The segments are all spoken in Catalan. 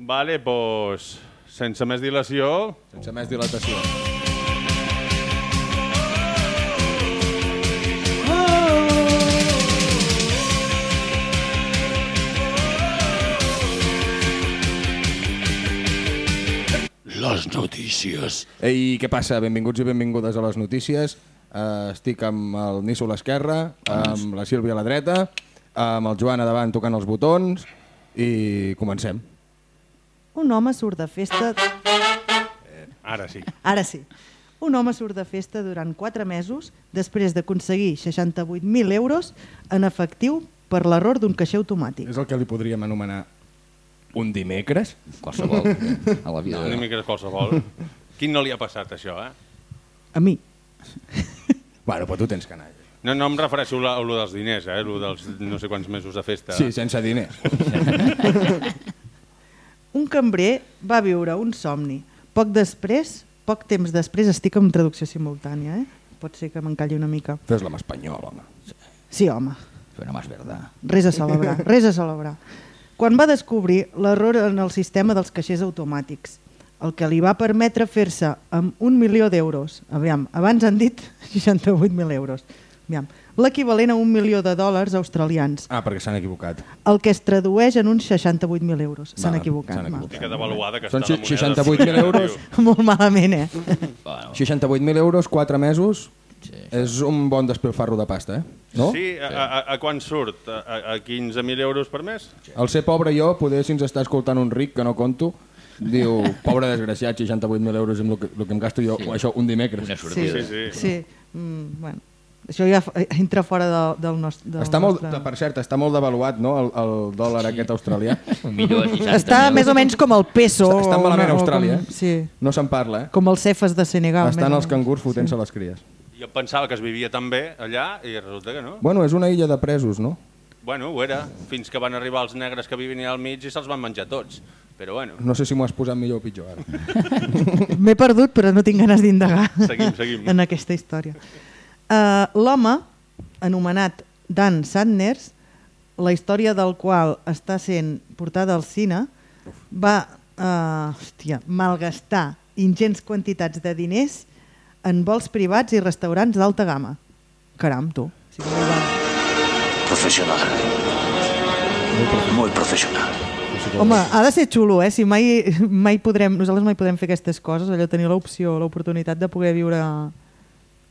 Vale, doncs, sense més dilació, Sense més dilatació. Les notícies. Ei, què passa? Benvinguts i benvingudes a les notícies. Uh, estic amb el Nisso a l'esquerra, amb la Sílvia a la dreta, amb el Joan a davant tocant els botons i comencem. Un home surt de festa... ara sí. Ara sí. Un home surt de festa durant 4 mesos després d'aconseguir 68.000 euros en efectiu per l'error d'un caixer automàtic. És el que li podríem anomenar un dimecres. Qualsevol. A la vida. Una mica qualsevol. Quin no li ha passat, això, eh? A mi. Bueno, però tu tens canalla. No, no em refereixo a lo dels diners, eh? Lo dels no sé quants mesos de festa. Sí, sense diners. Un cambrer va viure un somni. Poc després, poc temps després, estic amb traducció simultània, eh? Pot ser que m'encalli una mica. Fes-la en espanyol, home. Sí, home. Suena más verdad. Res a celebrar, res a celebrar. Quan va descobrir l'error en el sistema dels caixers automàtics, el que li va permetre fer-se amb un milió d'euros, aviam, abans han dit 68.000 euros, aviam, l'equivalent a un milió de dòlars australians, Ah, perquè s'han equivocat. el que es tradueix en uns 68.000 euros. S'han equivocat. devaluada que Són està la moneda. 68.000 euros. Molt malament, eh? Bueno, 68.000 euros, 4 mesos, sí. és un bon despilfarro de pasta, eh? No? Sí, a, a, a quan surt? A, a- a 15.000 euros per mes? El ser pobre jo, poder si ens està escoltant un ric que no conto, diu, pobre desgraciat, 68.000 euros amb el que, el que em gasto jo, Sí. això, un dimecres. Una Sí. Sí, sí. sí. Mm, bueno. Això ja fa- entra fora de, del nostre... Del Està molt, nostre... per cert, està molt devaluat, no?, el, el dòlar aquest australià. Un milió de 60 Està més o menys com el peso. Està- està malament o Austràlia, com, eh? Sí, No se'n parla, eh? com els cefes de Senegal. Estan els cangurs fotent-se les cries. Jo pensava que es vivia tan bé allà i resulta que no. Bueno, és una illa de presos, no? Bueno, ho era, fins que van arribar els negres que vivien al mig i se'ls van menjar tots. Però bueno, No sé si m'ho has posat millor o pitjor, ara. M'he perdut, però no tinc ganes d'indagar seguim, seguim. en aquesta història. Uh, L'home, anomenat Dan Sanders, la història del qual està sent portada al cine, va uh, hòstia, malgastar ingents quantitats de diners en vols privats i restaurants d'alta gamma. Caram, tu. Sí que va... Profesional. Muy profesional. Home, ha de ser xulo, eh? Si mai, mai podrem, nosaltres mai podem fer aquestes coses, allò tenir l'opció, l'oportunitat de poder viure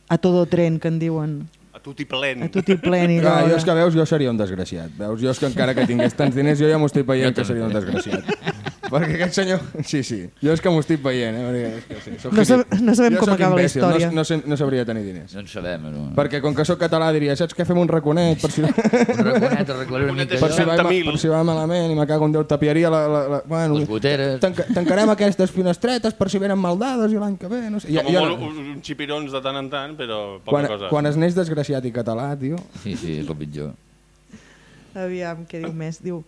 a todo tren, que en diuen, A tutti plen. a tutti pleni. Clar, jo és que veus, jo seria un desgraciat. Veus, jo és que encara que tingués tants diners, jo ja m'ho estic veient que seria un desgraciat. Perquè aquest senyor... Sí, sí. Jo és que m'ho estic veient, eh? Perquè és que sí, soc No sab- no sabem jo com acaba la història. No, no, no sabria tenir diners. No en sabem. No. Perquè com que sóc català diria, saps què fem un raconet per si, Un raconet, arreglaré una mica per si, va, 60.000. per si va malament i me cago en Déu, tapiaria la... la, la bueno, Les goteres. tanca, tancarem aquestes finestretes per si venen maldades i l'any que ve, no sé. Com a molt un, un xipirons de tant en tant, però poca quan, cosa. quan es neix desgraciat i català, tio... Sí, sí, és el pitjor. Aviam, què diu més? Diu,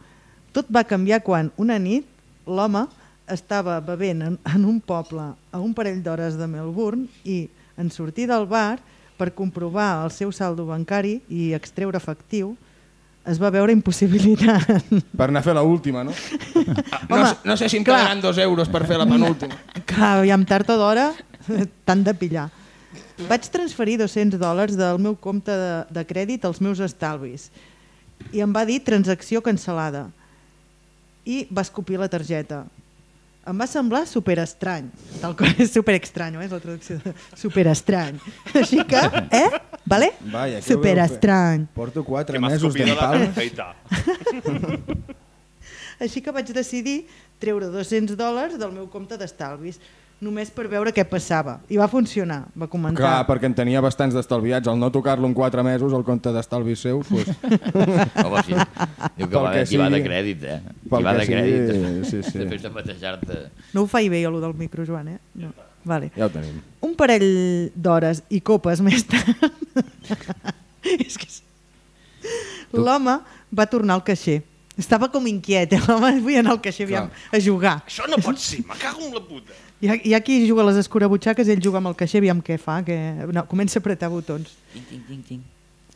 tot va canviar quan una nit l'home estava bevent en, en un poble a un parell d'hores de Melbourne i en sortir del bar per comprovar el seu saldo bancari i extreure efectiu es va veure impossibilitat. Per anar a fer l'última, no? no, Home, sé, no sé si em clar. quedaran dos euros per fer la penúltima. Clar, aviam, tard o d'hora t'han de pillar. Vaig transferir 200 dòlars del meu compte de, de crèdit als meus estalvis i em va dir transacció cancel·lada i va escopir la targeta. Em va semblar superestrany. Tal com és superestrany, eh? és la traducció de superestrany. Així que, eh? Vale? Ho superestrany. Porto que quatre m'has mesos targeta. Així que vaig decidir treure 200 dòlars del meu compte d'estalvis només per veure què passava. I va funcionar, va comentar. Clar, perquè en tenia bastants d'estalviats. Al no tocar-lo en quatre mesos, el compte d'estalvis seu, pues, Home, sí. Diu que Pel va, que qui va de crèdit, eh? Pel Qui va de crèdit. sigui, sí, sí. Després de batejar-te... No ho faig bé, allò del micro, Joan, eh? No. Vale. ja ho tenim. Un parell d'hores i copes més tard... És que... L'home va tornar al caixer. Estava com inquiet, eh? l'home vull anar al caixer aviam, a jugar. Això no pot ser, me cago en la puta. Hi ha, hi ha qui juga a les escurabutxaques i ell juga amb el caixer, aviam què fa, que... No, comença a apretar botons. Ting, ting, ting, ting.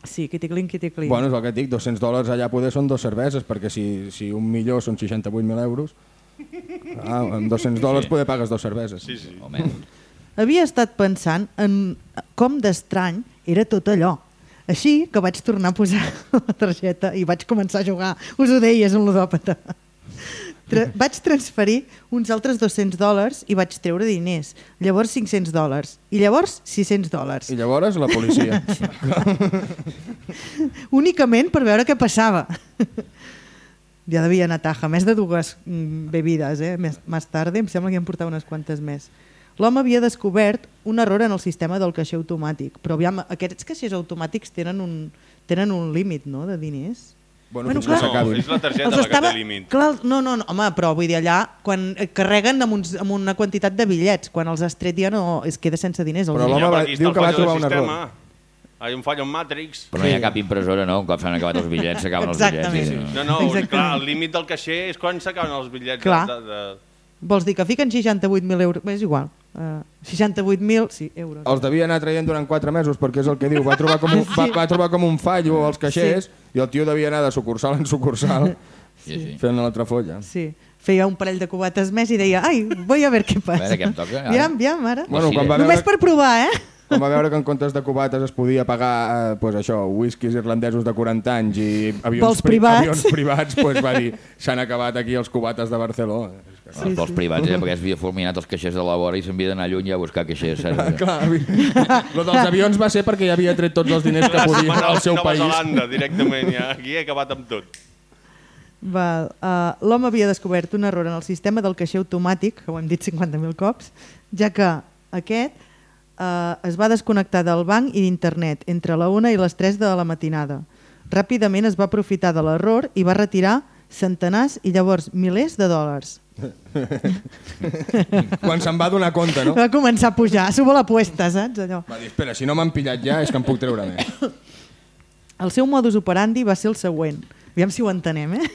Sí, quiticlin, quiticlin. Bueno, és el que et dic, 200 dòlars allà poder són dos cerveses, perquè si, si un milió són 68.000 euros, Ah, amb 200 dòlars poder pagues dos cerveses. Sí, sí. Moment. Havia estat pensant en com d'estrany era tot allò. Així que vaig tornar a posar la targeta i vaig començar a jugar. Us ho deia, és un ludòpata. Tra vaig transferir uns altres 200 dòlars i vaig treure diners. Llavors 500 dòlars. I llavors 600 dòlars. I llavors la policia. Únicament per veure què passava. ja devia anar taja. Més de dues mm, bebides, eh? Més, més tarda em sembla que en portava unes quantes més. L'home havia descobert un error en el sistema del caixer automàtic, però aviam, aquests caixers automàtics tenen un, tenen un límit no, de diners. Bueno, Bueno, fins clar. que. No, és la targeta Els la que té límit. Clar, no, no, no, home, però vull dir allà, quan carreguen amb, uns, amb una quantitat de bitllets, quan els has tret ja no, es queda sense diners. Però l'home està diu que va trobar un error. sistema. Hi ha un fallo en Matrix. Però no hi ha cap impressora, no? Un cop s'han acabat els bitllets, s'acaben els Exactament. bitllets. No, no, Exactament. clar, el límit del caixer és quan s'acaben els bitllets. Clar. De, de... Vols dir que fiquen 68.000 euros? Bé, És igual. Uh, 68.000, sí, euros. Els devia anar traient durant 4 mesos perquè és el que diu. Va trobar com un, va, va trobar com un fallo als caixers i el tio devia anar de sucursal en sucursal Sí, sí. fent l'altra folla. Sí. Feia un parell de cubates més i deia ai, voy a ver què passa. A veure què em toca, ara. Aviam, aviam, ara. Bueno, sí, quan eh? va Només veure, per provar, eh? quan va veure que en comptes de cubates es podia pagar eh, pues això, whiskies irlandesos de 40 anys i avions, Vols privats. avions privats, pues va dir s'han acabat aquí els cubates de Barcelona. Sí, els vols privats, eh? perquè es havia fulminat els caixers de la vora i s'havia d'anar lluny a buscar caixers. Ah, Saps? clar, lo dels avions va ser perquè ja havia tret tots els diners que podia al seu Nova país. Zelanda, directament, ja. Aquí he acabat amb tot. Val. Uh, L'home havia descobert un error en el sistema del caixer automàtic, que ho hem dit 50.000 cops, ja que aquest uh, es va desconnectar del banc i d'internet entre la 1 i les 3 de la matinada. Ràpidament es va aprofitar de l'error i va retirar centenars i llavors milers de dòlars. Quan se'n va donar compte, no? Va començar a pujar, subo l'apuesta, saps? Allò. Va dir, espera, si no m'han pillat ja és que em puc treure més. El seu modus operandi va ser el següent. Aviam si ho entenem, eh?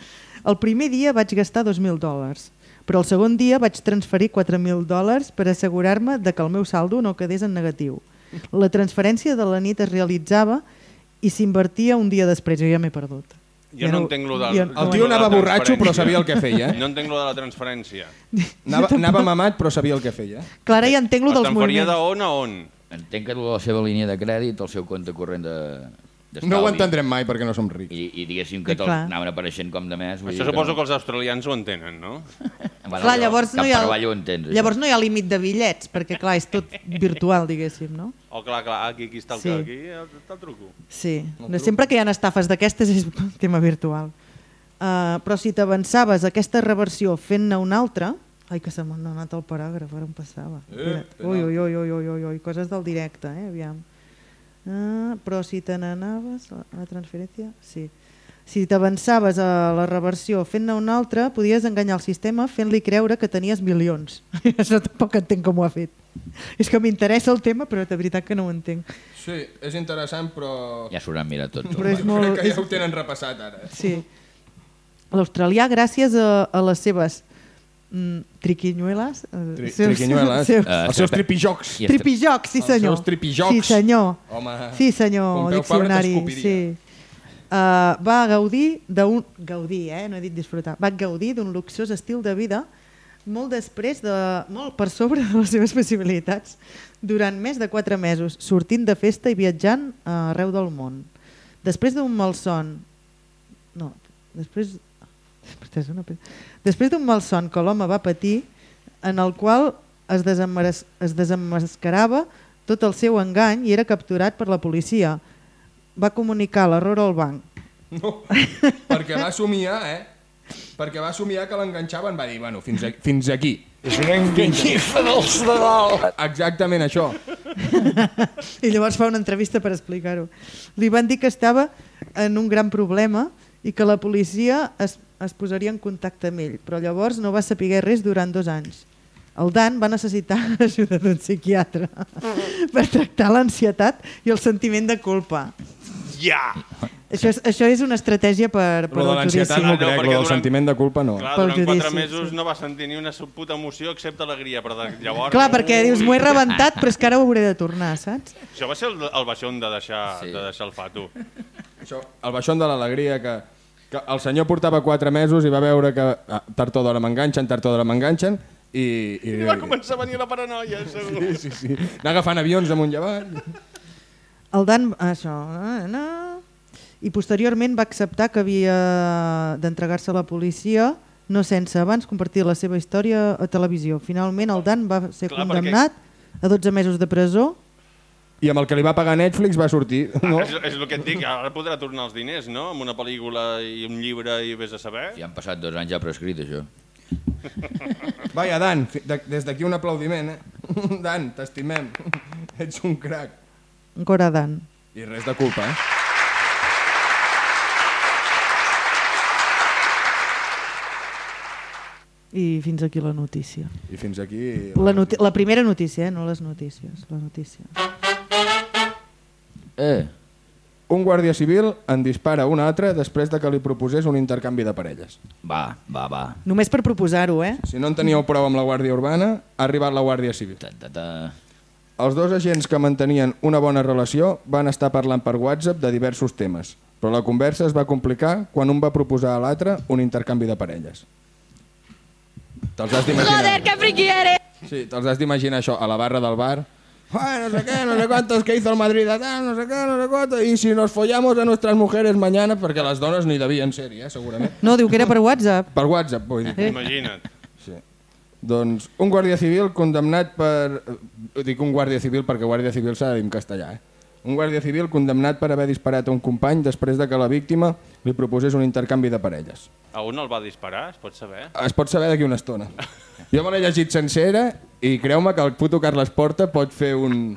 El primer dia vaig gastar 2.000 dòlars, però el segon dia vaig transferir 4.000 dòlars per assegurar-me de que el meu saldo no quedés en negatiu. La transferència de la nit es realitzava i s'invertia un dia després. Jo ja m'he perdut. Jo Ja no no- entenc lo del... El tio anava borratxo però sabia el que feia. Eh? No entenc lo de la transferència. Anava, anava mamat però sabia el que feia. Clara, ja entenc lo Es dels transferia moviments. d'on a on? Entenc que la seva línia de crèdit, el seu compte corrent de. No ho entendrem mai perquè no som rics. I, i diguéssim que clar. anaven apareixent com de més. vull Això suposo que els australians ho entenen, no? Bueno, Clar, llavors no, hi ha, ho entens, llavors no hi ha límit de bitllets, perquè clar, és tot virtual, diguéssim, no? O clar, clar, aquí, aquí està el, Sí. sí. aquí està el truco. Sí, no, sempre que hi ha estafes d'aquestes és tema virtual. Uh, però si t'avançaves aquesta reversió fent-ne una altra... Ai, que se m'ha anat el paràgraf, ara em passava. Eh, Espera't. ui, ui, ui, ui, ui, ui, ui, coses del directe, eh, aviam. Uh, però si te n'anaves a la transferència... Sí. Si t'avançaves a la reversió fent-ne una altra, podies enganyar el sistema fent-li creure que tenies milions. Això tampoc entenc com ho ha fet. És que m'interessa el tema, però de veritat que no ho entenc. Sí, és interessant però... Ja s'ho hauran mirat tots. Però és Crec molt... que ja ho tenen repassat ara. Sí. L'australià, gràcies a, a les seves mm, triquinyueles... eh, Tri seus- triquinyueles. seus- Eh, Els seus tripijocs. Tripijocs, sí Els senyor. seus tripijocs. Sí senyor. Home, Sí senyor, diccionari. Sí. Uh, va gaudir d'un... Gaudir, eh? No he dit disfrutar. Va gaudir d'un luxós estil de vida molt després de... molt per sobre de les seves possibilitats durant més de 4 mesos, sortint de festa i viatjant uh, arreu del món. Després d'un malson... No, després... Després una Després d'un malson que l'home va patir, en el qual es, desemmares... es desemmascarava tot el seu engany i era capturat per la policia. Va comunicar l'error al banc. no, perquè va somiar, eh? Perquè va somiar que l'enganxaven, va dir, bueno, fins aquí. Fins aquí. És una enganyifa dels de dalt. Exactament això. I llavors fa una entrevista per explicar-ho. Li van dir que estava en un gran problema i que la policia es, es posaria en contacte amb ell, però llavors no va saber res durant dos anys. El Dan va necessitar ajuda d'un psiquiatre per tractar l'ansietat i el sentiment de culpa. Ja! Això és, això és una estratègia per, per l'ansietat judici. no No, crec, del durant- sentiment de culpa no. Clar, durant quatre mesos sí. no va sentir ni una puta emoció excepte alegria, però de, llavors... Clar, perquè dius, m'ho he rebentat, però és que ara ho hauré de tornar, saps? Això va ser el, el baixón de deixar, Sí. de deixar el fato. Això, el baixón de l'alegria que, Que el senyor portava 4 mesos i va veure que ah, tard o d'hora m'enganxen, tard o d'hora m'enganxen i... I, I va començar a venir la paranoia, segur. Sí, sí, sí. Anar agafant avions amunt i avall. El Dan, això, eh, no. i posteriorment va acceptar que havia d'entregar-se a la policia no sense abans compartir la seva història a televisió. Finalment el Dan va ser Clar, condemnat a 12 mesos de presó I amb el que li va pagar Netflix va sortir. No? Ah, és, és el que et dic, ara podrà tornar els diners, no? Amb una pel·lícula i un llibre i vés a saber. Ja han passat dos anys ja prescrit, això. Vaja, Dan, de, des d'aquí un aplaudiment, eh? Dan, t'estimem. Ets un crac. Encara Dan. I res de culpa, eh? I fins aquí la notícia. I fins aquí... La, la primera notícia, eh? no les notícies. La notícia. Eh, Un guàrdia civil en dispara un altre després de que li proposés un intercanvi de parelles. va, va, va. Només per proposar-ho, eh? Si no en teníeu prou amb la Guàrdia Urbana, ha arribat la Guàrdia Civil. Ta, ta, ta. Els dos agents que mantenien una bona relació van estar parlant per WhatsApp de diversos temes, però la conversa es va complicar quan un va proposar a l'altre un intercanvi de parelles. Te'ls has d'imaginar... Joder, qué friki eres. Sí, te'ls has d'imaginar això, a la barra del bar. Ay, no sé qué, no sé cuántos que hizo el Madrid a tal, no sé qué, no sé cuánto. Y si nos follamos a nuestras mujeres mañana, perquè les dones ni devien ser-hi, eh, segurament. No, diu que era per WhatsApp. Per WhatsApp, vull dir. Imagina't. Sí. Doncs un guàrdia civil condemnat per... Dic un guàrdia civil perquè guàrdia civil s'ha de dir en castellà, eh? Un guàrdia civil condemnat per haver disparat a un company després de que la víctima li proposés un intercanvi de parelles. A on el va disparar, es pot saber? Es pot saber d'aquí una estona. Jo me l'he llegit sencera i creu-me que el puto Carles Porta pot fer un,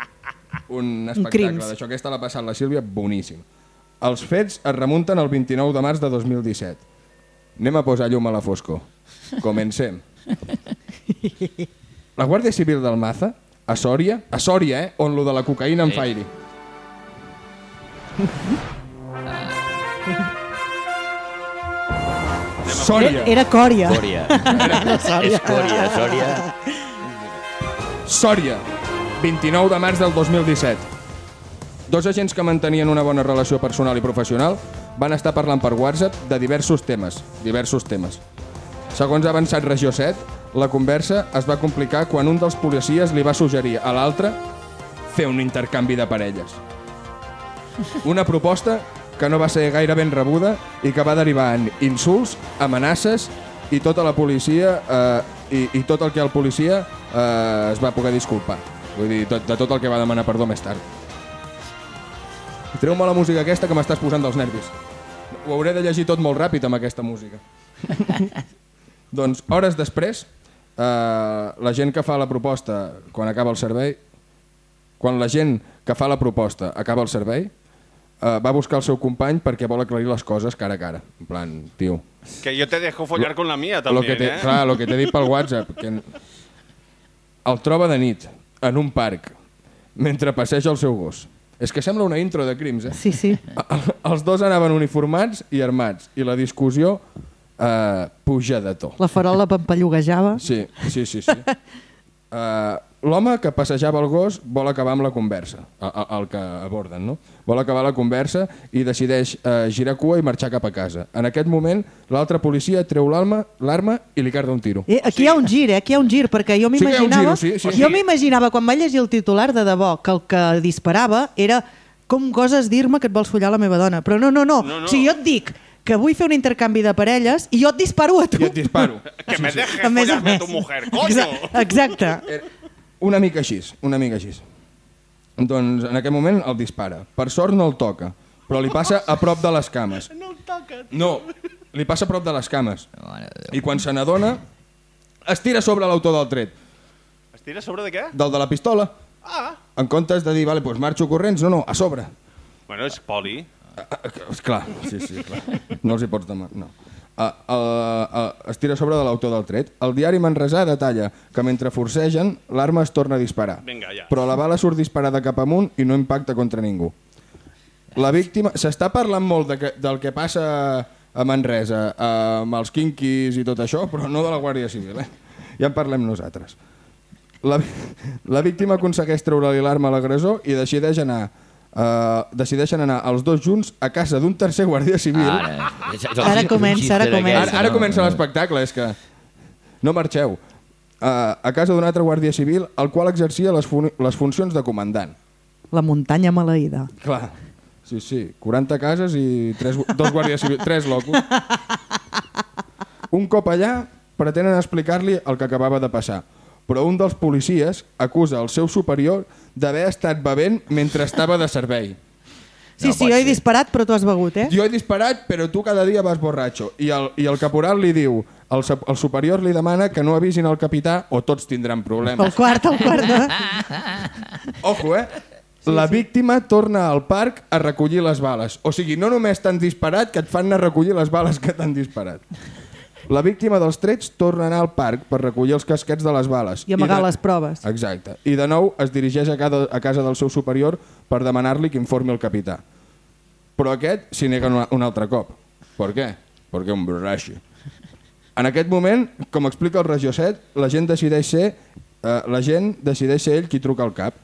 un espectacle d'això. Aquesta l'ha passat la Sílvia boníssim. Els fets es remunten al 29 de març de 2017. Anem a posar llum a la foscor. Comencem. La Guàrdia Civil del Maza, a Sòria, a Sòria, eh? On lo de la cocaïna en fairi. Sòria. Era Còria. Còria. Escòria, Sòria. Sòria, 29 de març del 2017. Dos agents que mantenien una bona relació personal i professional van estar parlant per WhatsApp de diversos temes, diversos temes. Segons ha avançat Regió 7, la conversa es va complicar quan un dels policies li va suggerir a l'altre fer un intercanvi de parelles. Una proposta que no va ser gaire ben rebuda i que va derivar en insults, amenaces i tota la policia eh, i, i tot el que el policia eh, es va poder disculpar. Vull dir, tot, de tot el que va demanar perdó més tard. Treu-me la música aquesta que m'estàs posant dels nervis. Ho hauré de llegir tot molt ràpid amb aquesta música. doncs, hores després, eh, la gent que fa la proposta quan acaba el servei, quan la gent que fa la proposta acaba el servei, eh, va buscar el seu company perquè vol aclarir les coses cara a cara. En plan, tio, Que yo te dejo follar con la mía lo también, que te, eh? clar, lo que t'he dit pel WhatsApp, que el troba de nit, en un parc, mentre passeja el seu gos. És que sembla una intro de crims, eh? Sí, sí. Els dos anaven uniformats i armats, i la discussió eh, puja de to. La farola pampalluguejava. Sí, sí, sí. sí. Uh, L'home que passejava el gos vol acabar amb la conversa, el, que aborden, no? Vol acabar la conversa i decideix uh, girar cua i marxar cap a casa. En aquest moment, l'altre policia treu l'arma l'arma i li carda un tiro. Eh, aquí hi ha un gir, eh? Aquí hi ha un gir, perquè jo Sí m'imaginava... gir, sí, sí. Jo m'imaginava, quan vaig llegir el titular de debò, que el que disparava era com goses dir-me que et vols follar la meva dona. Però no, no, no. No, no. O sigui, jo et dic que vull fer un intercanvi de parelles i jo et disparo a tu. I et disparo. Que me dejes follarme a tu mujer, coño! Exa- Exacte. Una mica així, una mica així. Doncs en aquest moment el dispara. Per sort no el toca, però li passa a prop de les cames. No el toca. No, li passa a prop de les cames. I quan se n'adona, es tira sobre l'autor del tret. Es tira sobre de què? Del de la pistola. Ah. En comptes de dir, vale, doncs marxo corrents, no, no, a sobre. Bueno, és poli. És clar, sí, sí, clar. No els hi pots demanar, no. Uh, uh, uh, es tira a sobre de l'autor del tret. El diari Manresà detalla que mentre forcegen, l'arma es torna a disparar. Vinga, ja. Però la bala surt disparada cap amunt i no impacta contra ningú. La víctima... S'està parlant molt de que, del que passa a Manresa, eh, amb els quinquis i tot això, però no de la Guàrdia Civil, eh? Ja en parlem nosaltres. La, la víctima aconsegueix treure-li l'arma a l'agressor i decideix anar eh, decideixen anar els dos junts a casa d'un tercer guàrdia civil. Ara, Ara comença, ara comença. Ara, ara no? comença l'espectacle, és que... No marxeu. Uh, a casa d'un altre guàrdia civil, el qual exercia les, fun les funcions de comandant. La muntanya maleïda. Clar. Sí, sí. 40 cases i tres, dos guàrdies civils, tres locos. Un cop allà, pretenen explicar-li el que acabava de passar. Però un dels policies acusa el seu superior d'haver estat bevent mentre estava de servei. Sí, No sí, jo he disparat, però tu has begut, eh? Jo he disparat, però tu cada dia vas borratxo. I el, i el caporal li diu, el, el superior li demana que no avisin el capità o tots tindran El problemes. quart, el quart. Eh? Ojo, eh? La víctima torna al parc a recollir les bales. O sigui, no només t'han disparat, que et fan anar a recollir les bales que t'han disparat. La víctima dels trets torna a anar al parc per recollir els casquets de les bales. I amagar de... les proves. Exacte. I de nou es dirigeix a, cada, a casa del seu superior per demanar-li que informi el capità. Però aquest s'hi nega un, un altre cop. Per què? Perquè un borratxo. En aquest moment, com explica el Regió 7, la gent decideix ser eh, la gent decideix ser ell qui truca al cap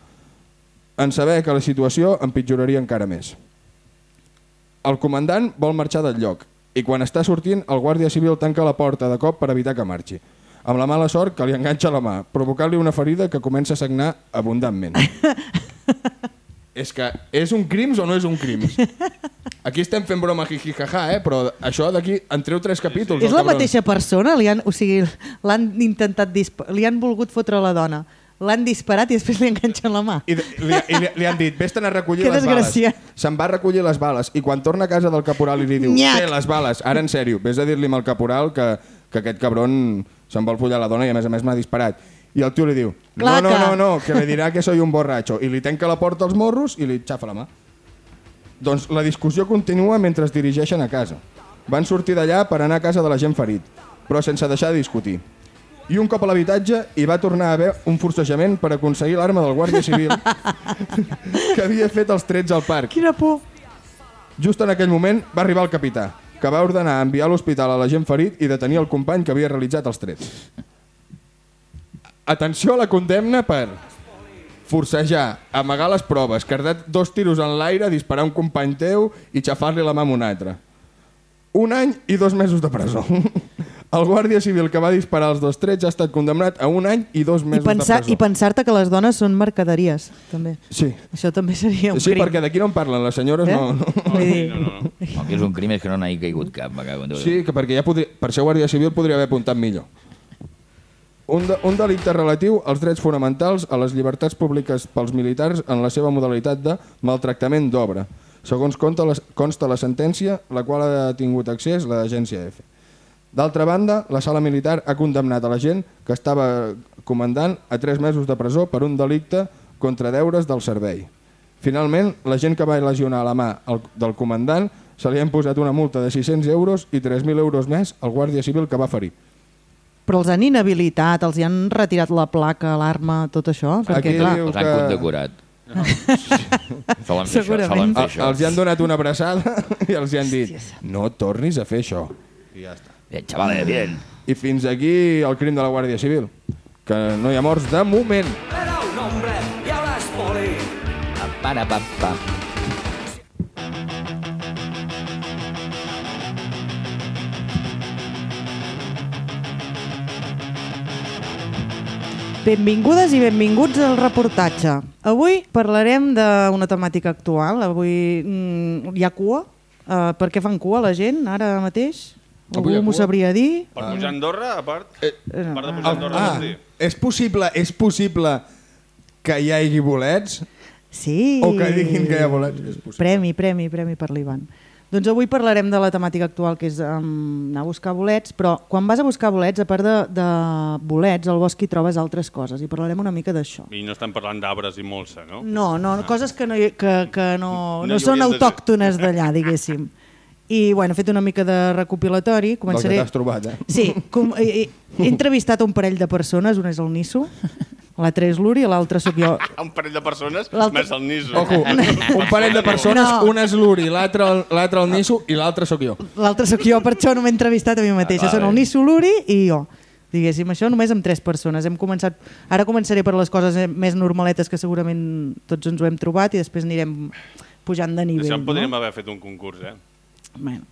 en saber que la situació empitjoraria encara més. El comandant vol marxar del lloc i quan està sortint el guàrdia civil tanca la porta de cop per evitar que marxi amb la mala sort que li enganxa la mà, provocant-li una ferida que comença a sagnar abundantment. és que és un crims o no és un crims? Aquí estem fent broma jiji jaja, eh? però això d'aquí en treu tres capítols. És la cabron. mateixa persona? Li han, o sigui, l'han intentat li han volgut fotre la dona. L'han disparat i després li enganxen la mà. I, li, i li, li han dit, vés-te'n a recollir Que les desgraciat. bales. Se'n va a recollir les bales i quan torna a casa del caporal i li diu, Nyac. té les bales, ara en sèrio, vés a dir-li al caporal que, que aquest cabron se'n vol follar la dona i a més a més m'ha disparat. I el tio li diu, no, no, no, no, que le dirà que soy un borratxo. I li tanca la porta als morros i li xafa la mà. Doncs la discussió continua mentre es dirigeixen a casa. Van sortir d'allà per anar a casa de la gent ferit, però sense deixar de discutir. I un cop a l'habitatge hi va tornar a haver un forcejament per aconseguir l'arma del Guàrdia Civil que havia fet els trets al parc. Quina por. Just en aquell moment va arribar el capità, que va ordenar enviar a l'hospital a la gent ferit i detenir el company que havia realitzat els trets. Atenció a la condemna per forcejar, amagar les proves, cardar dos tiros en l'aire, disparar un company teu i xafar-li la mà a un altre. Un any i dos mesos de presó. El guàrdia civil que va disparar els dos trets ha estat condemnat a un any i dos I, mesos pensar, de presó. I pensar-te que les dones són mercaderies, també. Sí, Això també seria un sí crim. perquè d'aquí no en parlen, les senyores Eh? no, no. Vull dir, El que és un crim és que no n'hagi caigut cap. Sí, que perquè ja podria, per ser guàrdia civil podria haver apuntat millor. Un, de, un delicte relatiu als drets fonamentals a les llibertats públiques pels militars en la seva modalitat de maltractament d'obra. Segons consta la, consta la sentència, la qual ha tingut accés l'agència F. D'altra banda, la sala militar ha condemnat a la gent que estava comandant a tres mesos de presó per un delicte contra deures del servei. Finalment, la gent que va lesionar la mà al- del comandant se li han posat una multa de 600 euros i 3.000 euros més al guàrdia civil que va ferir. però els han inhabilitat, els hi han retirat la placa, l'arma, tot això? Perquè, Aquí clar, Els han que- condecorat. Solen fer això, Segurament. solen fer El, això. els hi han donat una abraçada i els hi han dit no tornis a fer això. I ja està. Bien, chavales, bien. I fins aquí el crim de la Guàrdia Civil. Que no hi ha morts de moment. Era un hombre y ahora es poli. Para, pa, pa. Benvingudes i benvinguts al reportatge. Avui parlarem d'una temàtica actual. Avui mm, hi ha cua. Uh, per què fan cua la gent ara mateix? Avui Algú m'ho sabria dir? Per pujar a Andorra, a part? Eh, a part de pujar a Andorra, Ah, vols dir? és possible, és possible que hi hagi bolets? Sí. O que diguin que hi ha bolets? Premi, premi, premi per l'Ivan. Doncs avui parlarem de la temàtica actual, que és um, anar a buscar bolets, però quan vas a buscar bolets, a part de, de bolets, al bosc hi trobes altres coses, i parlarem una mica d'això. I no estem parlant d'arbres i molsa, no? No, no, coses que no, que, que no, No no són autòctones d'allà, diguéssim. I bueno, he fet una mica de recopilatori. Del que Començaré... t'has trobat, eh? Sí, com, he, he entrevistat un parell de persones, una és el Nisso, l'altre és l'Uri i l'altre sóc jo. Un parell de persones, més el Niso. Ojo, un parell de persones, No. un és l'Uri, l'altre el, Niso i l'altre sóc jo. L'altre sóc jo, per això no m'he entrevistat a mi mateixa. Ah, Són bé. el Nisso, l'Uri i jo. Diguéssim, això només amb tres persones. Hem començat... Ara començaré per les coses eh, més normaletes que segurament tots ens ho hem trobat i després anirem pujant de nivell. Això podríem no? haver fet un concurs, eh? Bueno,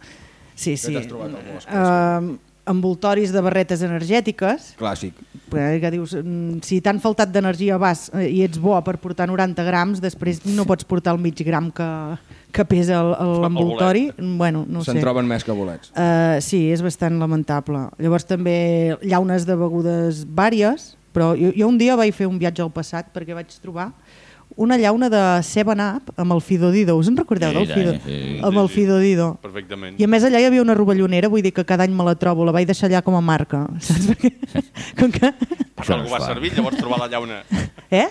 sí, sí. t'has trobat al bosc, Uh, envoltoris de barretes energètiques, Clàssic. perquè que dius, mm, si t'han faltat d'energia vas eh, i ets bo per portar 90 grams, després no pots portar el mig gram que, que pesa l'envoltori. Bueno, no Se'n troben més que bolets. Uh, sí, és bastant lamentable. Llavors també llaunes de begudes vàries, però jo, jo un dia vaig fer un viatge al passat perquè vaig trobar una llauna de 7-Up amb el Fidodido. Us en recordeu Sí, del sí, Fido? sí. Amb el Fidodido. Perfectament. I a més allà hi havia una rovellonera, vull dir que cada any me la trobo, la vaig deixar allà com a marca, saps? Perquè, com que... Això no Algú va servir llavors trobar la llauna. Eh?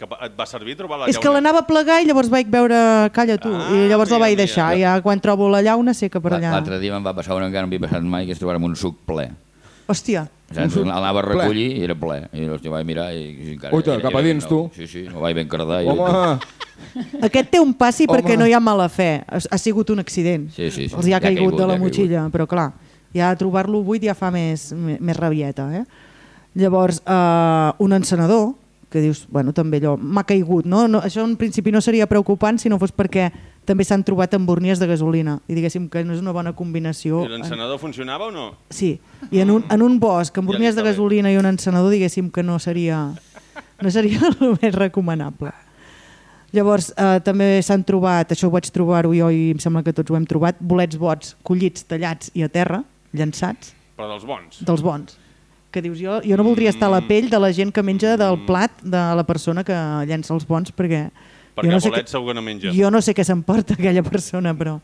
Que et va servir trobar la És que llauna? l'anava a plegar i llavors vaig veure, calla tu, Ah, i llavors la mira, vaig mira. deixar. Ja quan trobo la llauna sé que per allà... L'altre dia me'n va passar una que no havia passat mai, que és trobar-me un suc ple. Hòstia, Saps? suc L'anava a ple? recollir i era ple. I hòstia, vaig mirar i... i encara, Uita, era- cap a dins, tu. Sí, sí, no vaig ben cardar. I... Home, Aquest té un passi Home. perquè no hi ha mala fe. Ha, ha sigut un accident. Sí, sí, sí. Els hi ha, Ja ha caigut, caigut, de la ja motxilla, però clar, ja trobar-lo buit ja fa més, més, més rabieta. Eh? Llavors, eh, un encenedor, que dius, bueno, també allò, m'ha caigut, no? no? Això en principi no seria preocupant si no fos perquè també s'han trobat embornies de gasolina i diguéssim que no és una bona combinació. I l'encenedor funcionava o no? Sí, i en un, en un bosc, amb Ja bornies de està bé. gasolina i un encenedor, diguéssim que no seria, no seria el més recomanable. Llavors, eh, també s'han trobat, això ho vaig trobar-ho jo i em sembla que tots ho hem trobat, bolets bots collits, tallats i a terra, llançats, Però dels bons. dels bons. Que dius, jo, jo no voldria estar a la pell de la gent que menja del plat de la persona que llença els bons, perquè... Perquè jo no sé bolets què- segur que no menja. jo no sé què s'emporta aquella persona, però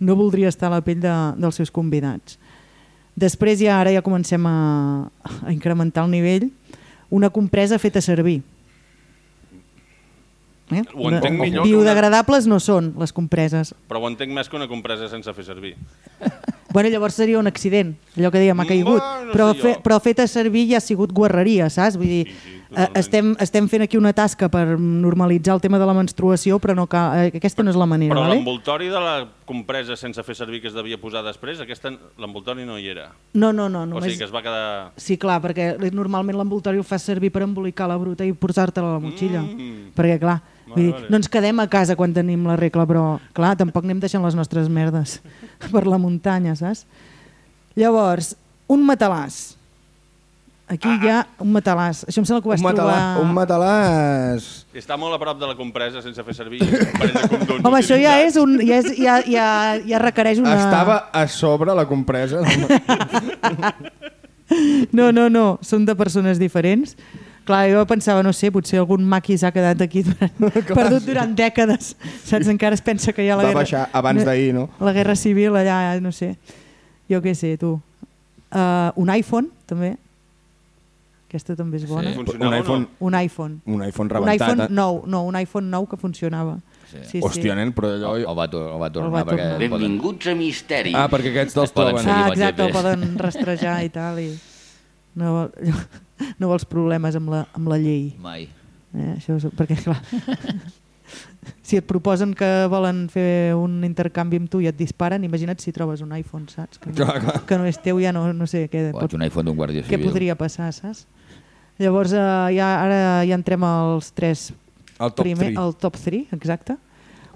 no voldria estar a la pell de, dels seus convidats. Després ja ara ja comencem a, a incrementar el nivell. Una compresa feta servir. Eh? Ho entenc Una- millor que Biodegradables no són les compreses. Però ho entenc més que una compresa sense fer servir. Bueno, llavors seria un accident, allò que deia, m'ha caigut. Bueno, no però, fe, però feta servir ja ha sigut guarreria, saps? Vull dir, Sí, sí, eh, estem, estem fent aquí una tasca per normalitzar el tema de la menstruació, però no cal, eh, aquesta no és la manera. Però vale? l'envoltori de la compresa sense fer servir que es devia posar després, aquesta l'envoltori no hi era. No, no, no. O Només... sigui que es va quedar... Sí, clar, perquè normalment l'envoltori el fas servir per embolicar la bruta i posar-te-la a la motxilla. Mm. Perquè, clar, vull dir, vale. no ens quedem a casa quan tenim la regla, però, clar, tampoc anem deixant les nostres merdes per la muntanya, saps? Llavors, un matalàs. Aquí hi ha un matalàs. Això em sembla que ho vas un matalà, trobar... un matalàs... Està molt a prop de la compresa sense fer servir. un parell de condons Home, això ja és un... Ja, és, ja, ja, ja requereix una... Estava a sobre la compresa. No, no, no, són de persones diferents. Clar, jo pensava, no sé, potser algun maqui s'ha quedat aquí durant, perdut durant dècades. Saps? Encara es pensa que hi ha la Va guerra... baixar abans d'ahir, no? La guerra civil allà, no sé. Jo què sé, tu. Uh, un iPhone, també. Aquesta també és bona. Sí. Un iPhone, no? Un iPhone. un iPhone Un rebentat. iPhone eh? nou, no, un iPhone nou que funcionava. Sí. Hòstia, nen, però allò... El, el, va, el va tornar El va perquè... tornar. poden- Benvinguts a Misteri. Ah, perquè aquests te'ls Poden troben. Ah, exacte, el poden rastrejar i tal. I no, no vols problemes amb la, amb la llei. Mai. Eh, això és, perquè, clar, si et proposen que volen fer un intercanvi amb tu i et disparen, imagina't si trobes un iPhone, saps? Que no, Clar, clar. que no és teu, ja no, no sé què, Pot... Un iPhone d'un guàrdia què civil. podria passar, saps? Llavors, eh, ja, ara ja entrem als tres El top primer, 3. al top 3, exacte.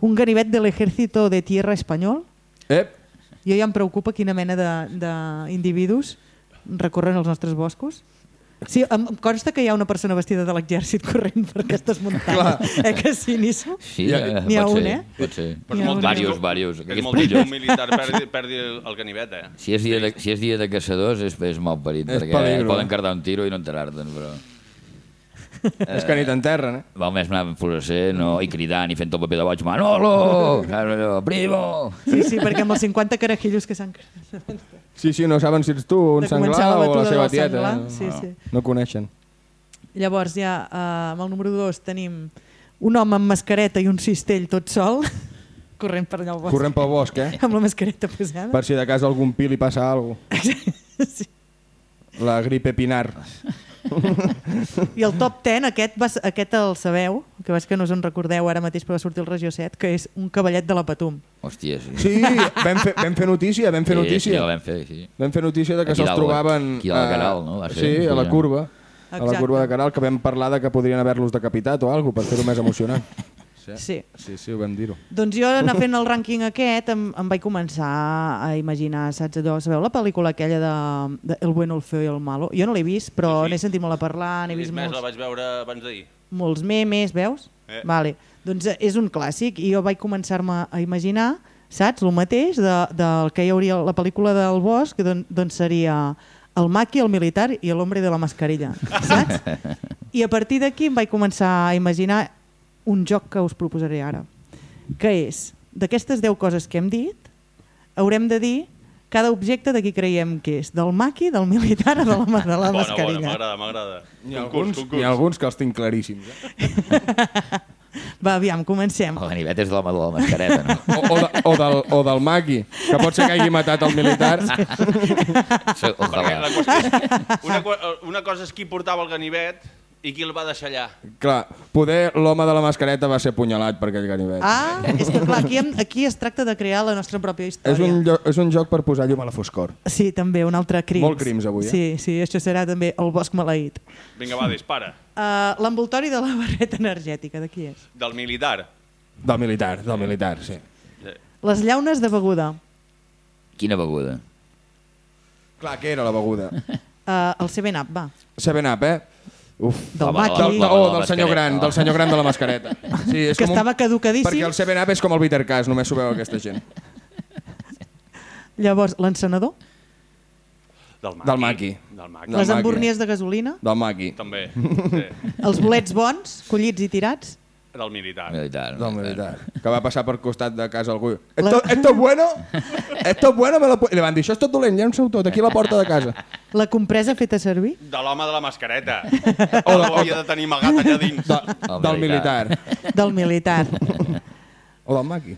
Un ganivet de l'Ejército de Tierra Espanyol. Ep, Jo ja em preocupa quina mena de- d'individus recorren els nostres boscos. Sí, em, em consta que hi ha una persona vestida de l'exèrcit corrent per aquestes muntanyes. eh que sí, Nisso? Sí, Ja- eh, n'hi ha pot un, ser, eh? Pot ser. Però és molt trist, varios. És Aquests molt que un militar perdi, perdi el, ganivet, eh? Si és, dia de, si és dia de caçadors és, és mal parit, És perquè peligro. poden cardar un tiro i no enterar-te'n, però... és que ni t'enterren, eh? Val més anar fluorescent no? i cridant i fent el paper de boig, Manolo! Primo! Sí, sí, perquè amb els 50 carajillos que s'han... Sí, sí, no saben si ets tu un senglar la o la seva tieta. senglar, eh? sí, sí. No coneixen. Llavors ja eh, amb el número 2 tenim un home amb mascareta i un cistell tot sol, corrent per allà al bosc. Corrent pel bosc, eh? Amb la mascareta posada. Per si de casa algun pil li passa alguna cosa. Sí. La gripe pinar. I el top 10, aquest, va, aquest el sabeu, que veig que no us en recordeu ara mateix per sortir el Regió 7, que és un cavallet de la Patum. Hòstia, sí. Sí, vam fer, vam fer notícia, vam fer Sí, notícia. Sí, la vam fer, sí. Vam fer notícia de que se'ls trobaven... aquí a la Caral, no? Va ser, sí, a la curva. A la Exacte. curva de Caral, que vam parlar de que podrien haver-los decapitat o alguna per fer-ho més emocionant. Sí. Sí, sí, ho vam dir-ho. Doncs jo, anar fent el rànquing aquest, em, em vaig començar a imaginar, saps allò, sabeu la pel·lícula aquella de, de El bueno, el feo i el malo? Jo no l'he vist, però Sí, sí. n'he sentit molt a parlar, n'he He vist més, molts, la vaig veure abans d'ahir. molts memes, veus? Eh. Vale. Doncs eh, és un clàssic i jo vaig començar-me a imaginar, saps, el mateix de, del que hi hauria la pel·lícula del bosc, don, doncs seria el maqui, el militar i l'hombre de la mascarilla, saps? I a partir d'aquí em vaig començar a imaginar un joc que us proposaré ara, que és, d'aquestes 10 coses que hem dit, haurem de dir cada objecte de qui creiem que és, del maqui, del militar o de la, de la Bona, bona, mascarilla. m'agrada, m'agrada. N'hi ha, Concurs, alguns, concurs. n'hi ha alguns que els tinc claríssims. Eh? Va, aviam, comencem. El ganivet és l'home de la mascareta, no? O, o, de, o, del, o del Maqui, que pot ser que hagi matat el militar. Sí, Ojalà. és, una, una cosa és qui portava el ganivet i qui el va deixar allà. Clar, poder l'home de la mascareta va ser punyalat per aquell ganivet. Ah, és que clar, aquí, hem, aquí es tracta de crear la nostra pròpia història. és, un jo, és un joc per posar llum a la foscor. Sí, també, un altre crims. Molt crims avui, eh? Sí, sí, això serà també el bosc maleït. Vinga, va, dispara. Uh, L'envoltori de la barreta energètica, de qui és? Del militar. Del militar, del militar, sí. Les llaunes de beguda. Quina beguda? Clar, què era la beguda? Uh, el 7-Up, va. 7-Up, eh? Uf. Del maqui. Del, La- oh, la del senyor mascareta, gran, del senyor gran de la mascareta. Sí, és que com estava un... caducadíssim. Perquè el 7-Up és com el Bittercast, només s'ho veu aquesta gent. Llavors, l'encenedor. Del maqui. Del maqui. Del maqui. Del les embornies de gasolina. Del Maqui. També. Sí. Els bolets bons, collits i tirats. Del militar. Militar. Del militar. Que va passar per costat de casa algú. Esto, esto es bueno? Esto es bueno? Me lo... pu-" I li van dir, això és tot dolent, llenceu tot, aquí a la porta de casa. La compresa feta servir. De l'home de la mascareta. O de- ho havia de tenir amagat allà dins. De, El del militar. militar. Del militar. O del Maqui.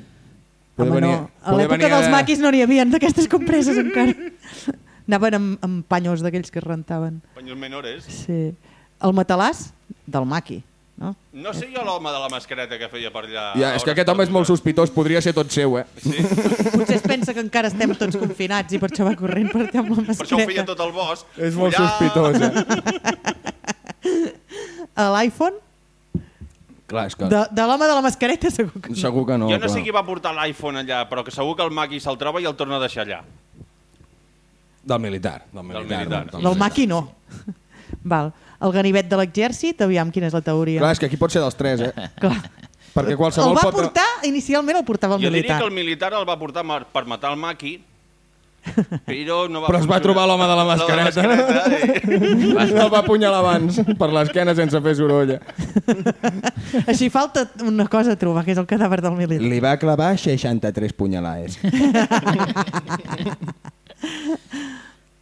Home, no. A l'època dels maquis no n'hi havia d'aquestes compreses encara. Anaven amb, amb panyos d'aquells que es rentaven. Panyos menores. Sí. El matalàs, del maqui. No? No sé jo l'home de la mascareta que feia per allà. Ja, és que aquest home és molt sospitós, podria ser tot seu, eh? Potser es pensa que encara estem tots confinats i per això va corrent per allà amb la Per això ho feia mascareta. tot el bosc. És molt Follar. sospitós, eh? A l'iPhone, Clar, és que... de, de l'home de la mascareta segur que no. Segur que no, Jo no clar. sé qui va portar l'iPhone allà, però que segur que el maqui se'l troba i el torna a deixar allà. Del militar. Del militar. militar. Del maqui no. Val. El ganivet de l'exèrcit, aviam quina és la teoria. Clar, és que aquí pot ser dels tres, eh? Clar. Perquè El qualsevol va pot... portar, inicialment el portava el Jo diria militar. que el militar el va portar per matar el maqui, però no va Però es va trobar l'home de la mascareta. La de la mascareta i... El va apunyalar abans, per l'esquena sense fer soroll. Així falta una cosa a trobar, que és el cadàver del militar. Li va clavar 63 punyalades.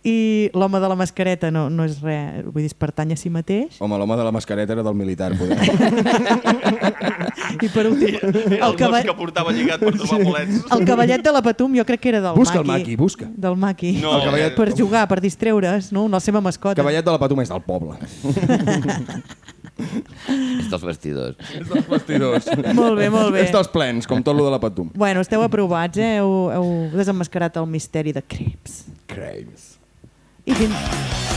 I l'home de la mascareta no, no és res, vull dir, es pertany a si mateix. Home, l'home de la mascareta era del militar, poder. I per últim, el, el cava... gos que portava lligat per trobar bolets. el cavallet de la Patum jo crec que era del Busca el maqui. maqui, busca. Del maqui. No, El cavallet- Per jugar, per distreure's, no? La seva mascota. Cavallet de la Patum és del poble. És dels vestidors. És dels vestidors. Molt bé, molt bé. És dels plens, com tot lo de la Patum. Bueno, esteu aprovats, eh? Heu, heu desenmascarat el misteri de Crips. Creus. I fins,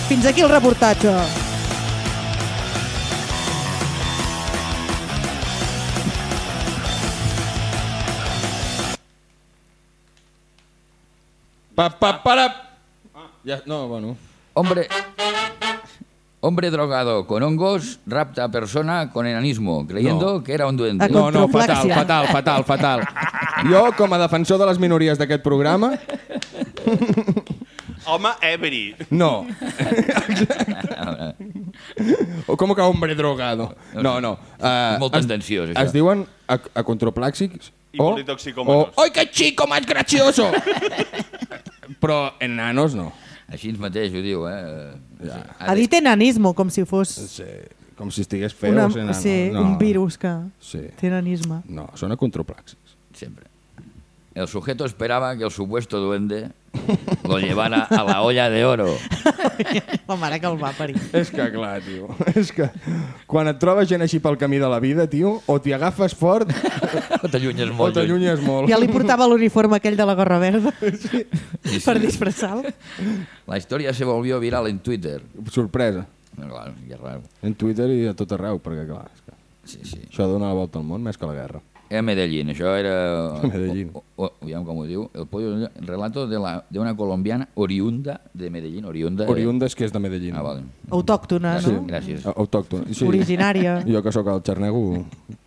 fins aquí el reportatge. Pa, pa, para... Ja, no, bueno. Hombre, hombre drogado con hongos rapta a persona con enanismo, creyendo que era un duende. No, no, fatal, fatal, fatal, fatal. Jo, com a defensor de les minories d'aquest programa, Home, ebri. no. o com que hombre drogado? No, no. Uh, Molt tendenciós, això. Es diuen a, a controplàxics I politoxicòmanos. o... ¡Ay, qué chico más gracioso! Però enanos no. Així mateix ho diu, eh? Ja. Ha dit enanismo, com si fos Sí, com si estigués feo. una, sí, no. un virus que Sí. té enanisme. No, són a controplàxics. Sempre. El sujeto esperaba que el supuesto duende lo llevara a la olla de oro. La mare que el va parir. És que, clar, tio, és que quan et trobes gent així pel camí de la vida, tio, o t'hi agafes fort O t'allunyes o molt. lluny. t'allunyes molt. Ja li portava l'uniforme aquell de la gorra verda Sí, per sí. disfressar-lo. La historia se volvió viral en Twitter. Sorpresa. Raro. En Twitter i a tot arreu, perquè, clar, és que Sí, sí. això dona la volta al món més que la guerra. A Medellín, això era... A Medellín. O, o, aviam com ho diu. El pollo, relato de, la, de una colombiana oriunda de Medellín. Oriunda. de- Oriunda és que és de Medellín. Ah, vale. Autòctona, Gràcies. no? Gràcies. A- Autòcton. Sí. Originària. Jo que sóc el xarnego,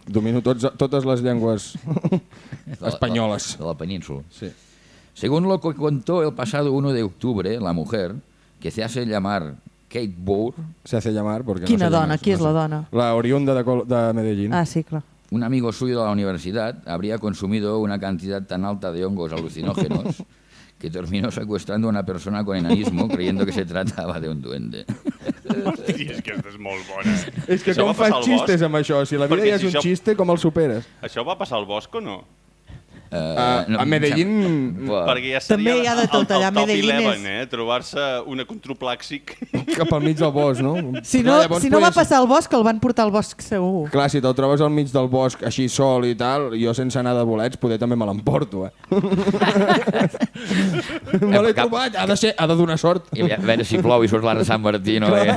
domino tots, totes les llengües espanyoles. De la península. Sí. Según lo que contó el pasado 1 de octubre, la mujer, que se hace llamar Kate Bohr, Se hace llamar porque Quina no se dona? llama, Qui és no la dona? La oriunda de, de Medellín. Ah, sí, clar. Un amigo suyo de la universidad habría consumido una cantidad tan alta de hongos alucinógenos que terminó secuestrando a una persona con enanismo creyendo que se trataba de un duende. Hosti, és que és molt bona. És que Això com fas xistes amb això? Si la vida Perquè ja és si un això- xiste, com el superes? Això va passar al bosc o no? Uh, a Medellín- Perquè ja També hi ha de tot, el, allà a Medellín 11, és- eh? Trobar-se una controplàxic. Cap al mig del bosc, no? Si no, llavors si no va passar al bosc, el van portar al bosc segur. Clar, si te'l trobes al mig del bosc, així sol i tal, jo sense anar de bolets, poder també me l'emporto, eh? me l'he cap- trobat, ha de, ser, ha de donar sort. I a veure si plou i surt l'ara Sant Martí, no? Eh?